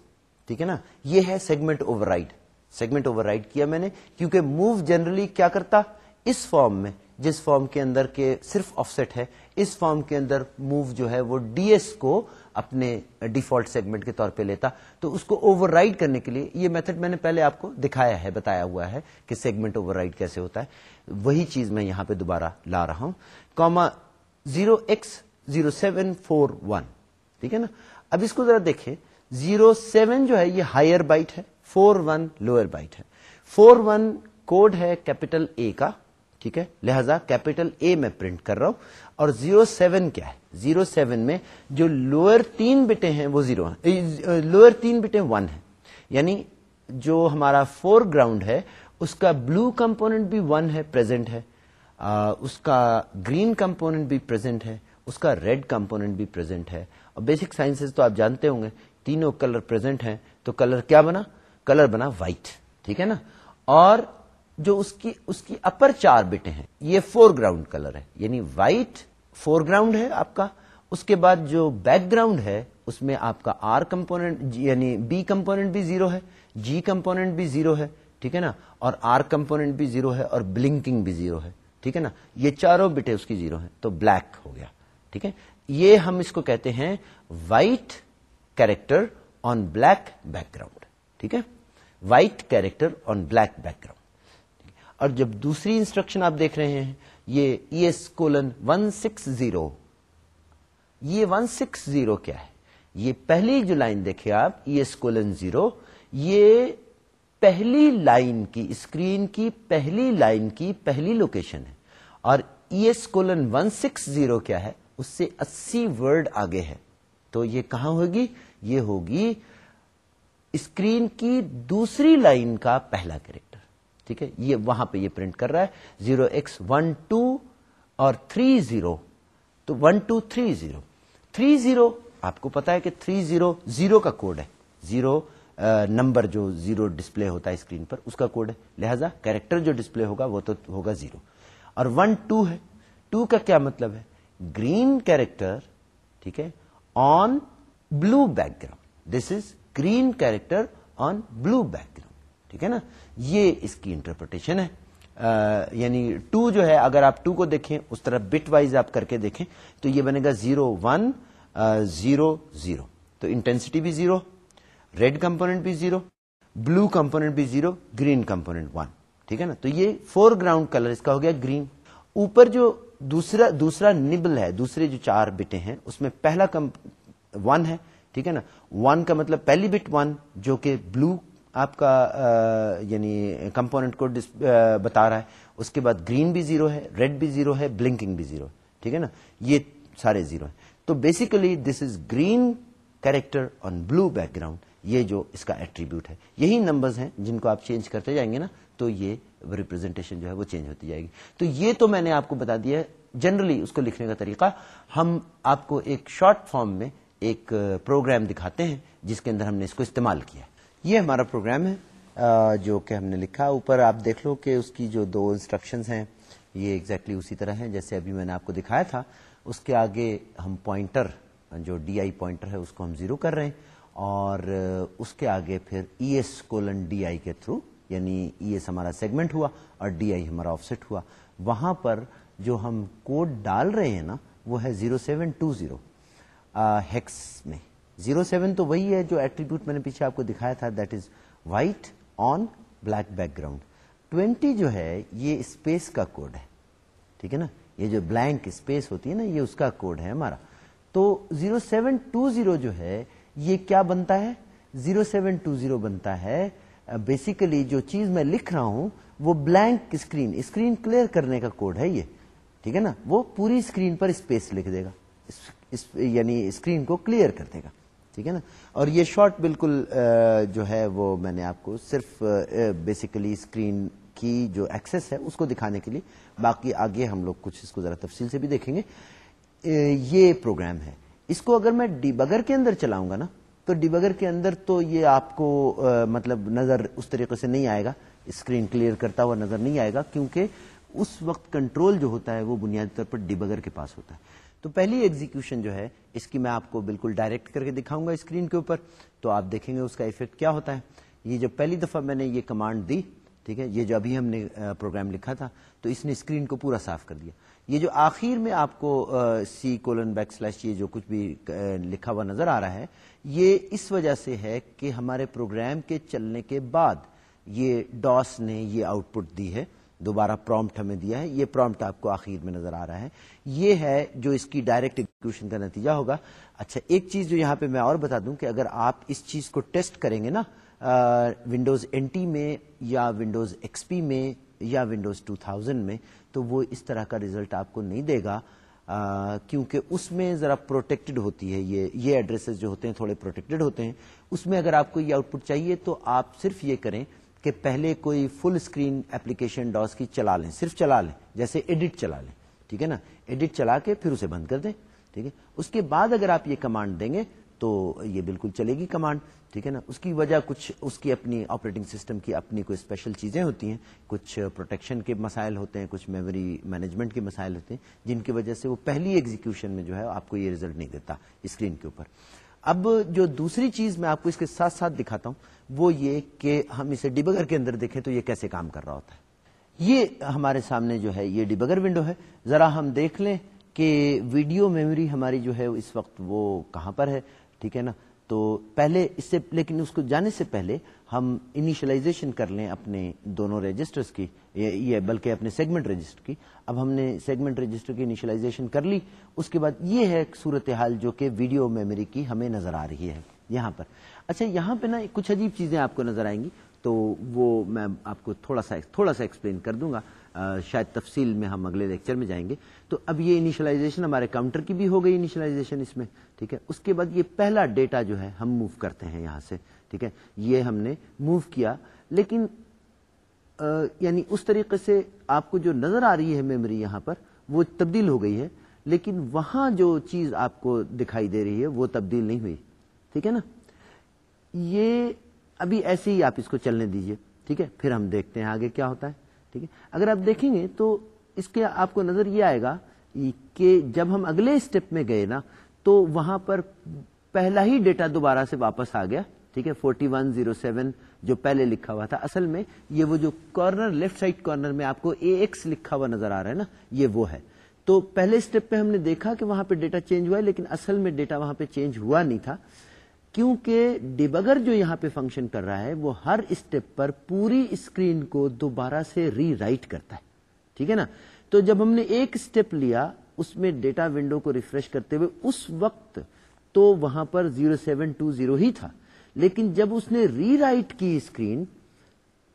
ٹھیک ہے نا؟ یہ ہے segment override segment override کیا میں نے؟ کیونکہ موو جنرلی کیا کرتا؟ اس فارم میں، جس فارم کے اندر کے صرف آف سیٹ ہے، اس فارم کے اندر موو جو ہے وہ ڈی ایس کو اپنے ڈیفالٹ سیگمنٹ کے طور پہ لیتا، تو اس کو اوور رائڈ کرنے کے لیے یہ میتھڈ میں نے پہلے آپ کو دکھایا ہے، بتایا ہوا ہے کہ سیگمنٹ اوور رائڈ کیسے ہوتا ہے۔ وہی چیز میں یہاں پہ دوبارہ لا رہا ہوں۔ Comma zero X zero seven four one. ٹھیک ہے نا؟ اب اس کو ذرا دیکھیں۔ زیرو سیون جو ہے، یہ ہائر بائٹ ہے۔ فور ون لوئر بائٹ ہے۔ فور ون کوڈ ہے کیپیٹل اے کا، ٹھیک ہے؟ لہذا کیپیٹل اے میں پرنٹ کر رہا ہوں۔ اور زیرو سیون کیا ہے؟ زیرو سیون میں جو لوئر تین بٹے ہیں وہ زیرو ہیں لوئر تین بٹے ون ہے یعنی جو ہمارا فور گراؤنڈ ہے، اس کا بلو کمپونیٹ بھی ون ہے پرزینٹ ہے۔ اس کا گرین کمپونیٹ بھی پرزینٹ ہے، اس کا ریڈ کمپونیٹ بھی پرزینٹ ہے۔ اور بیسک سائنس تو آپ جانتے ہوں گے، تینوں کلر پرزینٹ ہیں، تو کلر کیا بنا؟ کلر بنا وائٹ، ٹھیک ہے نا؟ اور جو اس کی اس کی اپر چار بٹے ہیں، یہ فور گراؤنڈ کلر ہے یعنی وائٹ فور گراؤنڈ ہے آپ کا، اس کے بعد جو بیک گراؤنڈ ہے، اس میں آپ کا آر کمپونیٹ جی- یعنی بی کمپونیٹ بھی زیرو ہے جی کمپونیٹ بھی زیرو ہے، ٹھیک ہے نا؟ اور آر کمپونیٹ بھی زیرو ہے اور بلنکنگ بھی زیرو ہے، ٹھیک ہے نا؟ یہ چاروں بٹے اس کی زیرو ہے تو بلیک ہو گیا، ٹھیک ہے؟ یہ ہم اس کو کہتے ہیں white character on black background ٹھیک ہے؟ White character on black background اور جب دوسری انسٹرکشن آپ دیکھ رہے ہیں یہ E S colon one six zero یہ ون سکس زیرو کیا ہے؟ یہ پہلی جو لائن دیکھے آپ ای ایس کولن زیرو یہ پہلی لائن کی اسکرین کی پہلی لائن کی پہلی لوکیشن ہے۔ اور E S colon one six zero کیا ہے؟ اس سے اسی ورڈ آگے ہے۔ تو یہ کہاں ہوگی؟ یہ ہوگی اسکرین کی دوسری لائن کا پہلا کریکٹر ٹھیک ہے؟ یہ وہاں پہ یہ پرنٹ کر رہا ہے، زیرو ایکس ون ٹو اور تھری زیرو، تو one two three zero. Three zero, آپ کو پتا ہے کہ تھری زیرو زیرو کا کوڈ ہے۔ زیرو نمبر جو زیرو ڈسپلے ہوتا ہے اسکرین پر، اس کا کوڈ ہے۔ لہذا کیریکٹر جو ڈسپلے ہوگا، وہ تو ہوگا زیرو۔ اور ون ٹو ہے۔ ٹو کا کیا مطلب ہے؟ گرین کیریکٹر، ٹھیک ہے، on blue background. This is green character on blue background ٹھیک ہے نا؟ یہ اس کی انٹرپریٹیشن ہے. یعنی ٹو جو ہے، اگر آپ ٹو کو دیکھیں، اس طرح بٹ وائز آپ کر کے دیکھیں، تو یہ بنے گا زیرو ون زیرو زیرو. تو انٹینسٹی بھی زیرو ریڈ کمپونیٹ بھی زیرو بلو کمپونیٹ بھی زیرو گرین کمپونیٹ ون ٹھیک ہے نا؟ تو یہ فور گراؤنڈ کلر اس کا ہو گیا گرین اوپر جو دوسرا دوسرا نبل ہے، دوسرے جو چار بٹے ہیں، اس میں پہلا ون ہے، ٹھیک ہے نا؟ ون کا مطلب پہلی بٹ ون جو کہ بلو آپ کا یعنی کمپونیٹ کو بتا رہا ہے۔ اس کے بعد گرین بھی زیرو ہے، ریڈ بھی زیرو ہے، بلنکنگ بھی زیرو ہے۔ ٹھیک ہے نا؟ یہ سارے زیرو ہیں۔ تو basically this is green character on blue background یہ جو اس کا ایٹریبیوٹ ہے۔ یہی نمبرز ہیں جن کو آپ چینج کرتے جائیں گے نا، تو یہ ریپرزینٹیشن جو ہے وہ چینج ہوتی جائے گی۔ تو یہ تو میں نے آپ کو بتا دیا ہے۔ جنرلی اس کو لکھنے کا طریقہ، ہم آپ کو ایک شارٹ فارم میں ایک پروگرام دکھاتے ہیں جس کے اندر ہم نے اس کو استعمال کیا ہے۔ یہ ہمارا پروگرام ہے جو کہ ہم نے لکھا۔ اوپر آپ دیکھ لو کہ اس کی جو دو انسٹرکشن ہیں، یہ ایگزیکٹلی اسی طرح ہیں۔ جیسے ابھی میں نے آپ کو دکھایا تھا، اس کے آگے ہم پوائنٹر جو ڈی آئی پوائنٹر ہے، اس کو ہم زیرو کر رہے ہیں۔ اور اس کے آگے پھر E S colon D I کے تھرو یعنی ای ایس ہمارا سیگمنٹ ہوا اور ڈی آئی ہمارا آف سیٹ ہوا۔ وہاں پر جو ہم کوڈ ڈال رہے ہیں نا، وہ ہے zero seven two zero hex میں۔ زیرو سیون تو وہی ہے جو ایٹریبیوٹ میں نے پیچھے آپ کو دکھایا تھا that is white on black background twenty جو ہے، یہ اسپیس کا کوڈ ہے۔ ٹھیک ہے نا؟ یہ جو بلینک اسپیس ہوتی ہے نا، یہ اس کا کوڈ ہے ہمارا۔ تو زیرو سیون ٹو زیرو جو ہے، یہ کیا بنتا ہے؟ زیرو سیون ٹو زیرو بنتا ہے۔ بیسیکلی جو چیز میں لکھ رہا ہوں، وہ بلینک اسکرین اسکرین کلیئر کرنے کا کوڈ ہے یہ۔ ٹھیک ہے نا؟ وہ پوری اسکرین پر اسپیس لکھ دے گا۔ یعنی اسکرین کو کلیئر کر دے گا۔ ٹھیک ہے نا؟ اور یہ شارٹ بالکل جو ہے وہ میں نے آپ کو صرف بیسیکلی اسکرین کی جو ایکسس ہے، اس کو دکھانے کے لیے، باقی آگے ہم لوگ کچھ اس کو ذرا تفصیل سے بھی دیکھیں گے۔ یہ پروگرام ہے۔ اس کو اگر میں ڈی بگر کے اندر چلاؤں گا نا، تو ڈی بگر کے اندر تو یہ آپ کو مطلب نظر اس طریقے سے نہیں آئے گا۔ اسکرین کلیئر کرتا ہوا نظر نہیں آئے گا، کیونکہ اس وقت کنٹرول جو ہوتا ہے، وہ بنیادی طور پر ڈی بگر کے پاس ہوتا ہے۔ تو پہلی ایگزیکشن جو ہے، اس کی میں آپ کو بالکل ڈائریکٹ کر کے دکھاؤں گا اسکرین کے اوپر، تو آپ دیکھیں گے اس کا افیکٹ کیا ہوتا ہے۔ یہ جو پہلی دفعہ میں نے یہ کمانڈ دی، ٹھیک ہے، یہ جو ابھی ہم نے پروگرام لکھا تھا، تو اس نے اسکرین کو پورا صاف کر دیا۔ یہ جو آخر میں آپ کو سی کولن بیک سلیش یہ جو کچھ بھی لکھا ہوا نظر آ رہا ہے، یہ اس وجہ سے ہے کہ ہمارے پروگرام کے چلنے کے بعد یہ ڈاس نے یہ آؤٹ پٹ دی ہے۔ دوبارہ پرومپٹ ہمیں دیا ہے۔ یہ پرومپٹ آپ کو آخر میں نظر آ رہا ہے۔ یہ ہے جو اس کی ڈائریکٹ ایگزیکشن کا نتیجہ ہوگا۔ اچھا ایک چیز جو یہاں پہ میں اور بتا دوں کہ اگر آپ اس چیز کو ٹیسٹ کریں گے نا ونڈوز این ٹی میں یا ونڈوز ایکس پی میں یا ونڈوز ٹو تھاؤزینڈ میں، تو وہ اس طرح کا ریزلٹ آپ کو نہیں دے گا۔ کیونکہ اس میں ذرا پروٹیکٹڈ ہوتی ہے۔ یہ یہ ایڈریسز جو ہوتے ہیں تھوڑے پروٹیکٹڈ ہوتے ہیں۔ اس میں اگر آپ کو یہ آؤٹ پٹ چاہیے تو آپ صرف یہ کریں۔ کہ پہلے کوئی فل اسکرین ایپلیکیشن ڈاس کی چلا لیں، صرف چلا لیں، جیسے ایڈٹ چلا لیں، ٹھیک ہے نا؟ ایڈٹ چلا کے پھر اسے بند کر دیں، ٹھیک ہے؟ اس کے بعد اگر آپ یہ کمانڈ دیں گے تو یہ بالکل چلے گی کمانڈ ٹھیک ہے نا؟ اس کی وجہ کچھ، اس کی اپنی آپریٹنگ سسٹم کی اپنی کوئی اسپیشل چیزیں ہوتی ہیں، کچھ پروٹیکشن کے مسائل ہوتے ہیں، کچھ میموری مینجمنٹ کے مسائل ہوتے ہیں، جن کی وجہ سے وہ پہلی ایگزیکشن میں جو ہے آپ کو یہ ریزلٹ نہیں دیتا اسکرین کے اوپر۔ اب جو دوسری چیز میں آپ کو اس کے ساتھ ساتھ دکھاتا ہوں، وہ یہ کہ ہم اسے ڈیبگر کے اندر دیکھیں تو یہ کیسے کام کر رہا ہوتا ہے۔ یہ ہمارے سامنے جو ہے، یہ ڈیبگر ونڈو ہے۔ ذرا ہم دیکھ لیں کہ ویڈیو میموری ہماری جو ہے، اس وقت وہ کہاں پر ہے، ٹھیک ہے نا؟ تو پہلے اس سے لیکن اس کو جانے سے پہلے ہم انیشلائزیشن کر لیں اپنے دونوں رجسٹرز کی یہ بلکہ اپنے سیگمنٹ رجسٹر کی۔ اب ہم نے سیگمنٹ رجسٹر کی انیشلائزیشن کر لی۔ اس کے بعد یہ ہے صورتحال جو کہ ویڈیو میموری کی ہمیں نظر آ رہی ہے، یہاں پر۔ اچھا یہاں پہ نا کچھ عجیب چیزیں آپ کو نظر آئیں گی، تو وہ میں آپ کو تھوڑا سا تھوڑا سا ایکسپلین کر دوں گا۔ شاید تفصیل میں ہم اگلے لیکچر میں جائیں گے۔ تو اب یہ انیشلائزیشن ہمارے کاؤنٹر کی بھی ہو گئی انیشلائزیشن اس میں، ٹھیک ہے؟ اس کے بعد یہ پہلا ڈیٹا جو ہے ہم موو کرتے ہیں یہاں سے، ٹھیک ہے؟ یہ ہم نے موو کیا۔ لیکن یعنی اس طریقے سے آپ کو جو نظر آ رہی ہے میموری یہاں پر، وہ تبدیل ہو گئی ہے۔ لیکن وہاں جو چیز آپ کو دکھائی دے رہی ہے، وہ تبدیل نہیں ہوئی، ٹھیک ہے نا؟ یہ ابھی ایسے ہی آپ اس کو چلنے دیجیے، ٹھیک ہے؟ پھر ہم دیکھتے ہیں آگے کیا ہوتا ہے۔ ٹھیک ہے؟ اگر آپ دیکھیں گے تو اس کے آپ کو نظر یہ آئے گا کہ جب ہم اگلے اسٹیپ میں گئے نا، تو وہاں پر پہلا ہی ڈیٹا دوبارہ سے واپس آ گیا، ٹھیک ہے؟ فورٹی ون زیرو سیون جو پہلے لکھا ہوا تھا۔ اصل میں یہ وہ جو کارنر، لیفٹ سائڈ کارنر میں آپ کو اے ایکس لکھا ہوا نظر آ رہا ہے نا، یہ وہ ہے۔ تو پہلے اسٹیپ پہ ہم نے دیکھا کہ وہاں پہ ڈیٹا چینج ہوا ہے، لیکن اصل میں ڈیٹا وہاں پہ چینج ہوا نہیں تھا۔ کیونکہ ڈیبگر جو یہاں پہ فنکشن کر رہا ہے، وہ ہر اسٹیپ پر پوری اسکرین کو دوبارہ سے ری رائٹ کرتا ہے۔ ٹھیک ہے نا؟ تو جب ہم نے ایک اسٹیپ لیا، اس میں ڈیٹا ونڈو کو ریفریش کرتے ہوئے، اس وقت تو وہاں پر زیرو سیون ٹو زیرو ہی تھا۔ لیکن جب اس نے ری رائٹ کی اسکرین،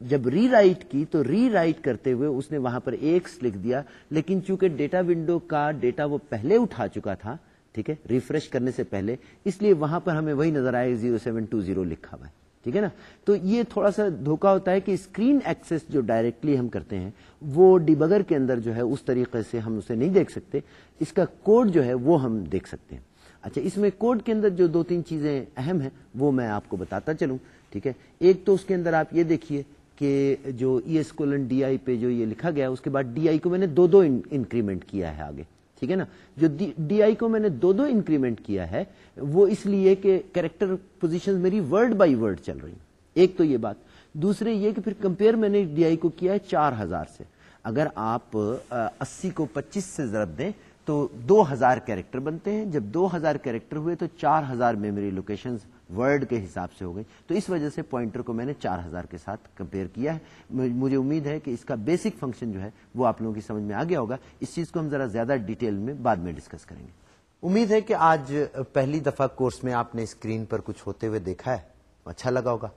جب ری رائٹ کی تو ری رائٹ کرتے ہوئے اس نے وہاں پر ایکس لکھ دیا۔ لیکن چونکہ ڈیٹا ونڈو کا ڈیٹا وہ پہلے اٹھا چکا تھا ٹھیک ہے؟ ریفریش کرنے سے پہلے، اس لیے وہاں پر ہمیں وہی نظر آئے زیرو سیون ٹو زیرو لکھا ہوا ہے، ٹھیک ہے نا؟ تو یہ تھوڑا سا دھوکا ہوتا ہے کہ اسکرین ایکسس جو ڈائریکٹلی ہم کرتے ہیں، وہ ڈیبگر کے اندر جو ہے، اس طریقے سے ہم اسے نہیں دیکھ سکتے، اس کا کوڈ جو ہے، وہ ہم دیکھ سکتے ہیں۔ اچھا اس میں کوڈ کے اندر جو دو تین چیزیں اہم ہیں، وہ میں آپ کو بتاتا چلوں، ٹھیک ہے؟ ایک تو اس کے اندر آپ یہ دیکھیے کہ جو E S colon D I پہ جو یہ لکھا گیا، اس کے بعد ڈی آئی کو میں نے دو دو انکریمنٹ کیا ہے آگے۔ ٹھیک ہے نا؟ جو ڈی آئی کو میں نے دو دو انکریمنٹ کیا ہے، وہ اس لیے کہ کریکٹر پوزیشن میری ورڈ بائی ورڈ چل رہی ایک تو یہ بات۔ دوسرے یہ کہ پھر کمپیئر میں نے ڈی آئی کو کیا ہے چار ہزار سے۔ اگر آپ اسی کو پچیس سے ضرب دیں تو دو ہزار کیریکٹر بنتے ہیں۔ جب دو ہزار کیریکٹر ہوئے تو چار ہزار میموری لوکیشن ورڈ کے حساب سے ہو گئی۔ تو اس وجہ سے پوائنٹر کو میں نے چار ہزار کے ساتھ کمپیئر کیا ہے۔ مجھے امید ہے کہ اس کا بیسک فنکشن جو ہے وہ آپ لوگوں کی سمجھ میں آ گیا ہوگا۔ اس چیز کو ہم ذرا زیادہ ڈیٹیل میں بعد میں ڈسکس کریں گے۔ امید ہے کہ آج پہلی دفعہ کورس میں آپ نے اسکرین پر کچھ ہوتے ہوئے دیکھا ہے۔ اچھا لگا ہوگا۔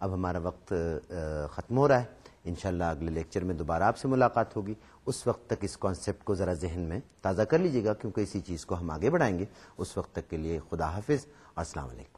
اب ہمارا وقت ختم ہو رہا ہے۔ انشاءاللہ اگلے لیکچر میں دوبارہ آپ سے ملاقات ہوگی۔ اس وقت تک اس کانسیپٹ کو ذرا ذہن میں تازہ کر لیجیے گا، کیونکہ اسی چیز کو ہم آگے بڑھائیں گے۔ اس وقت تک کے لیے خدا حافظ۔ اور السلام علیکم۔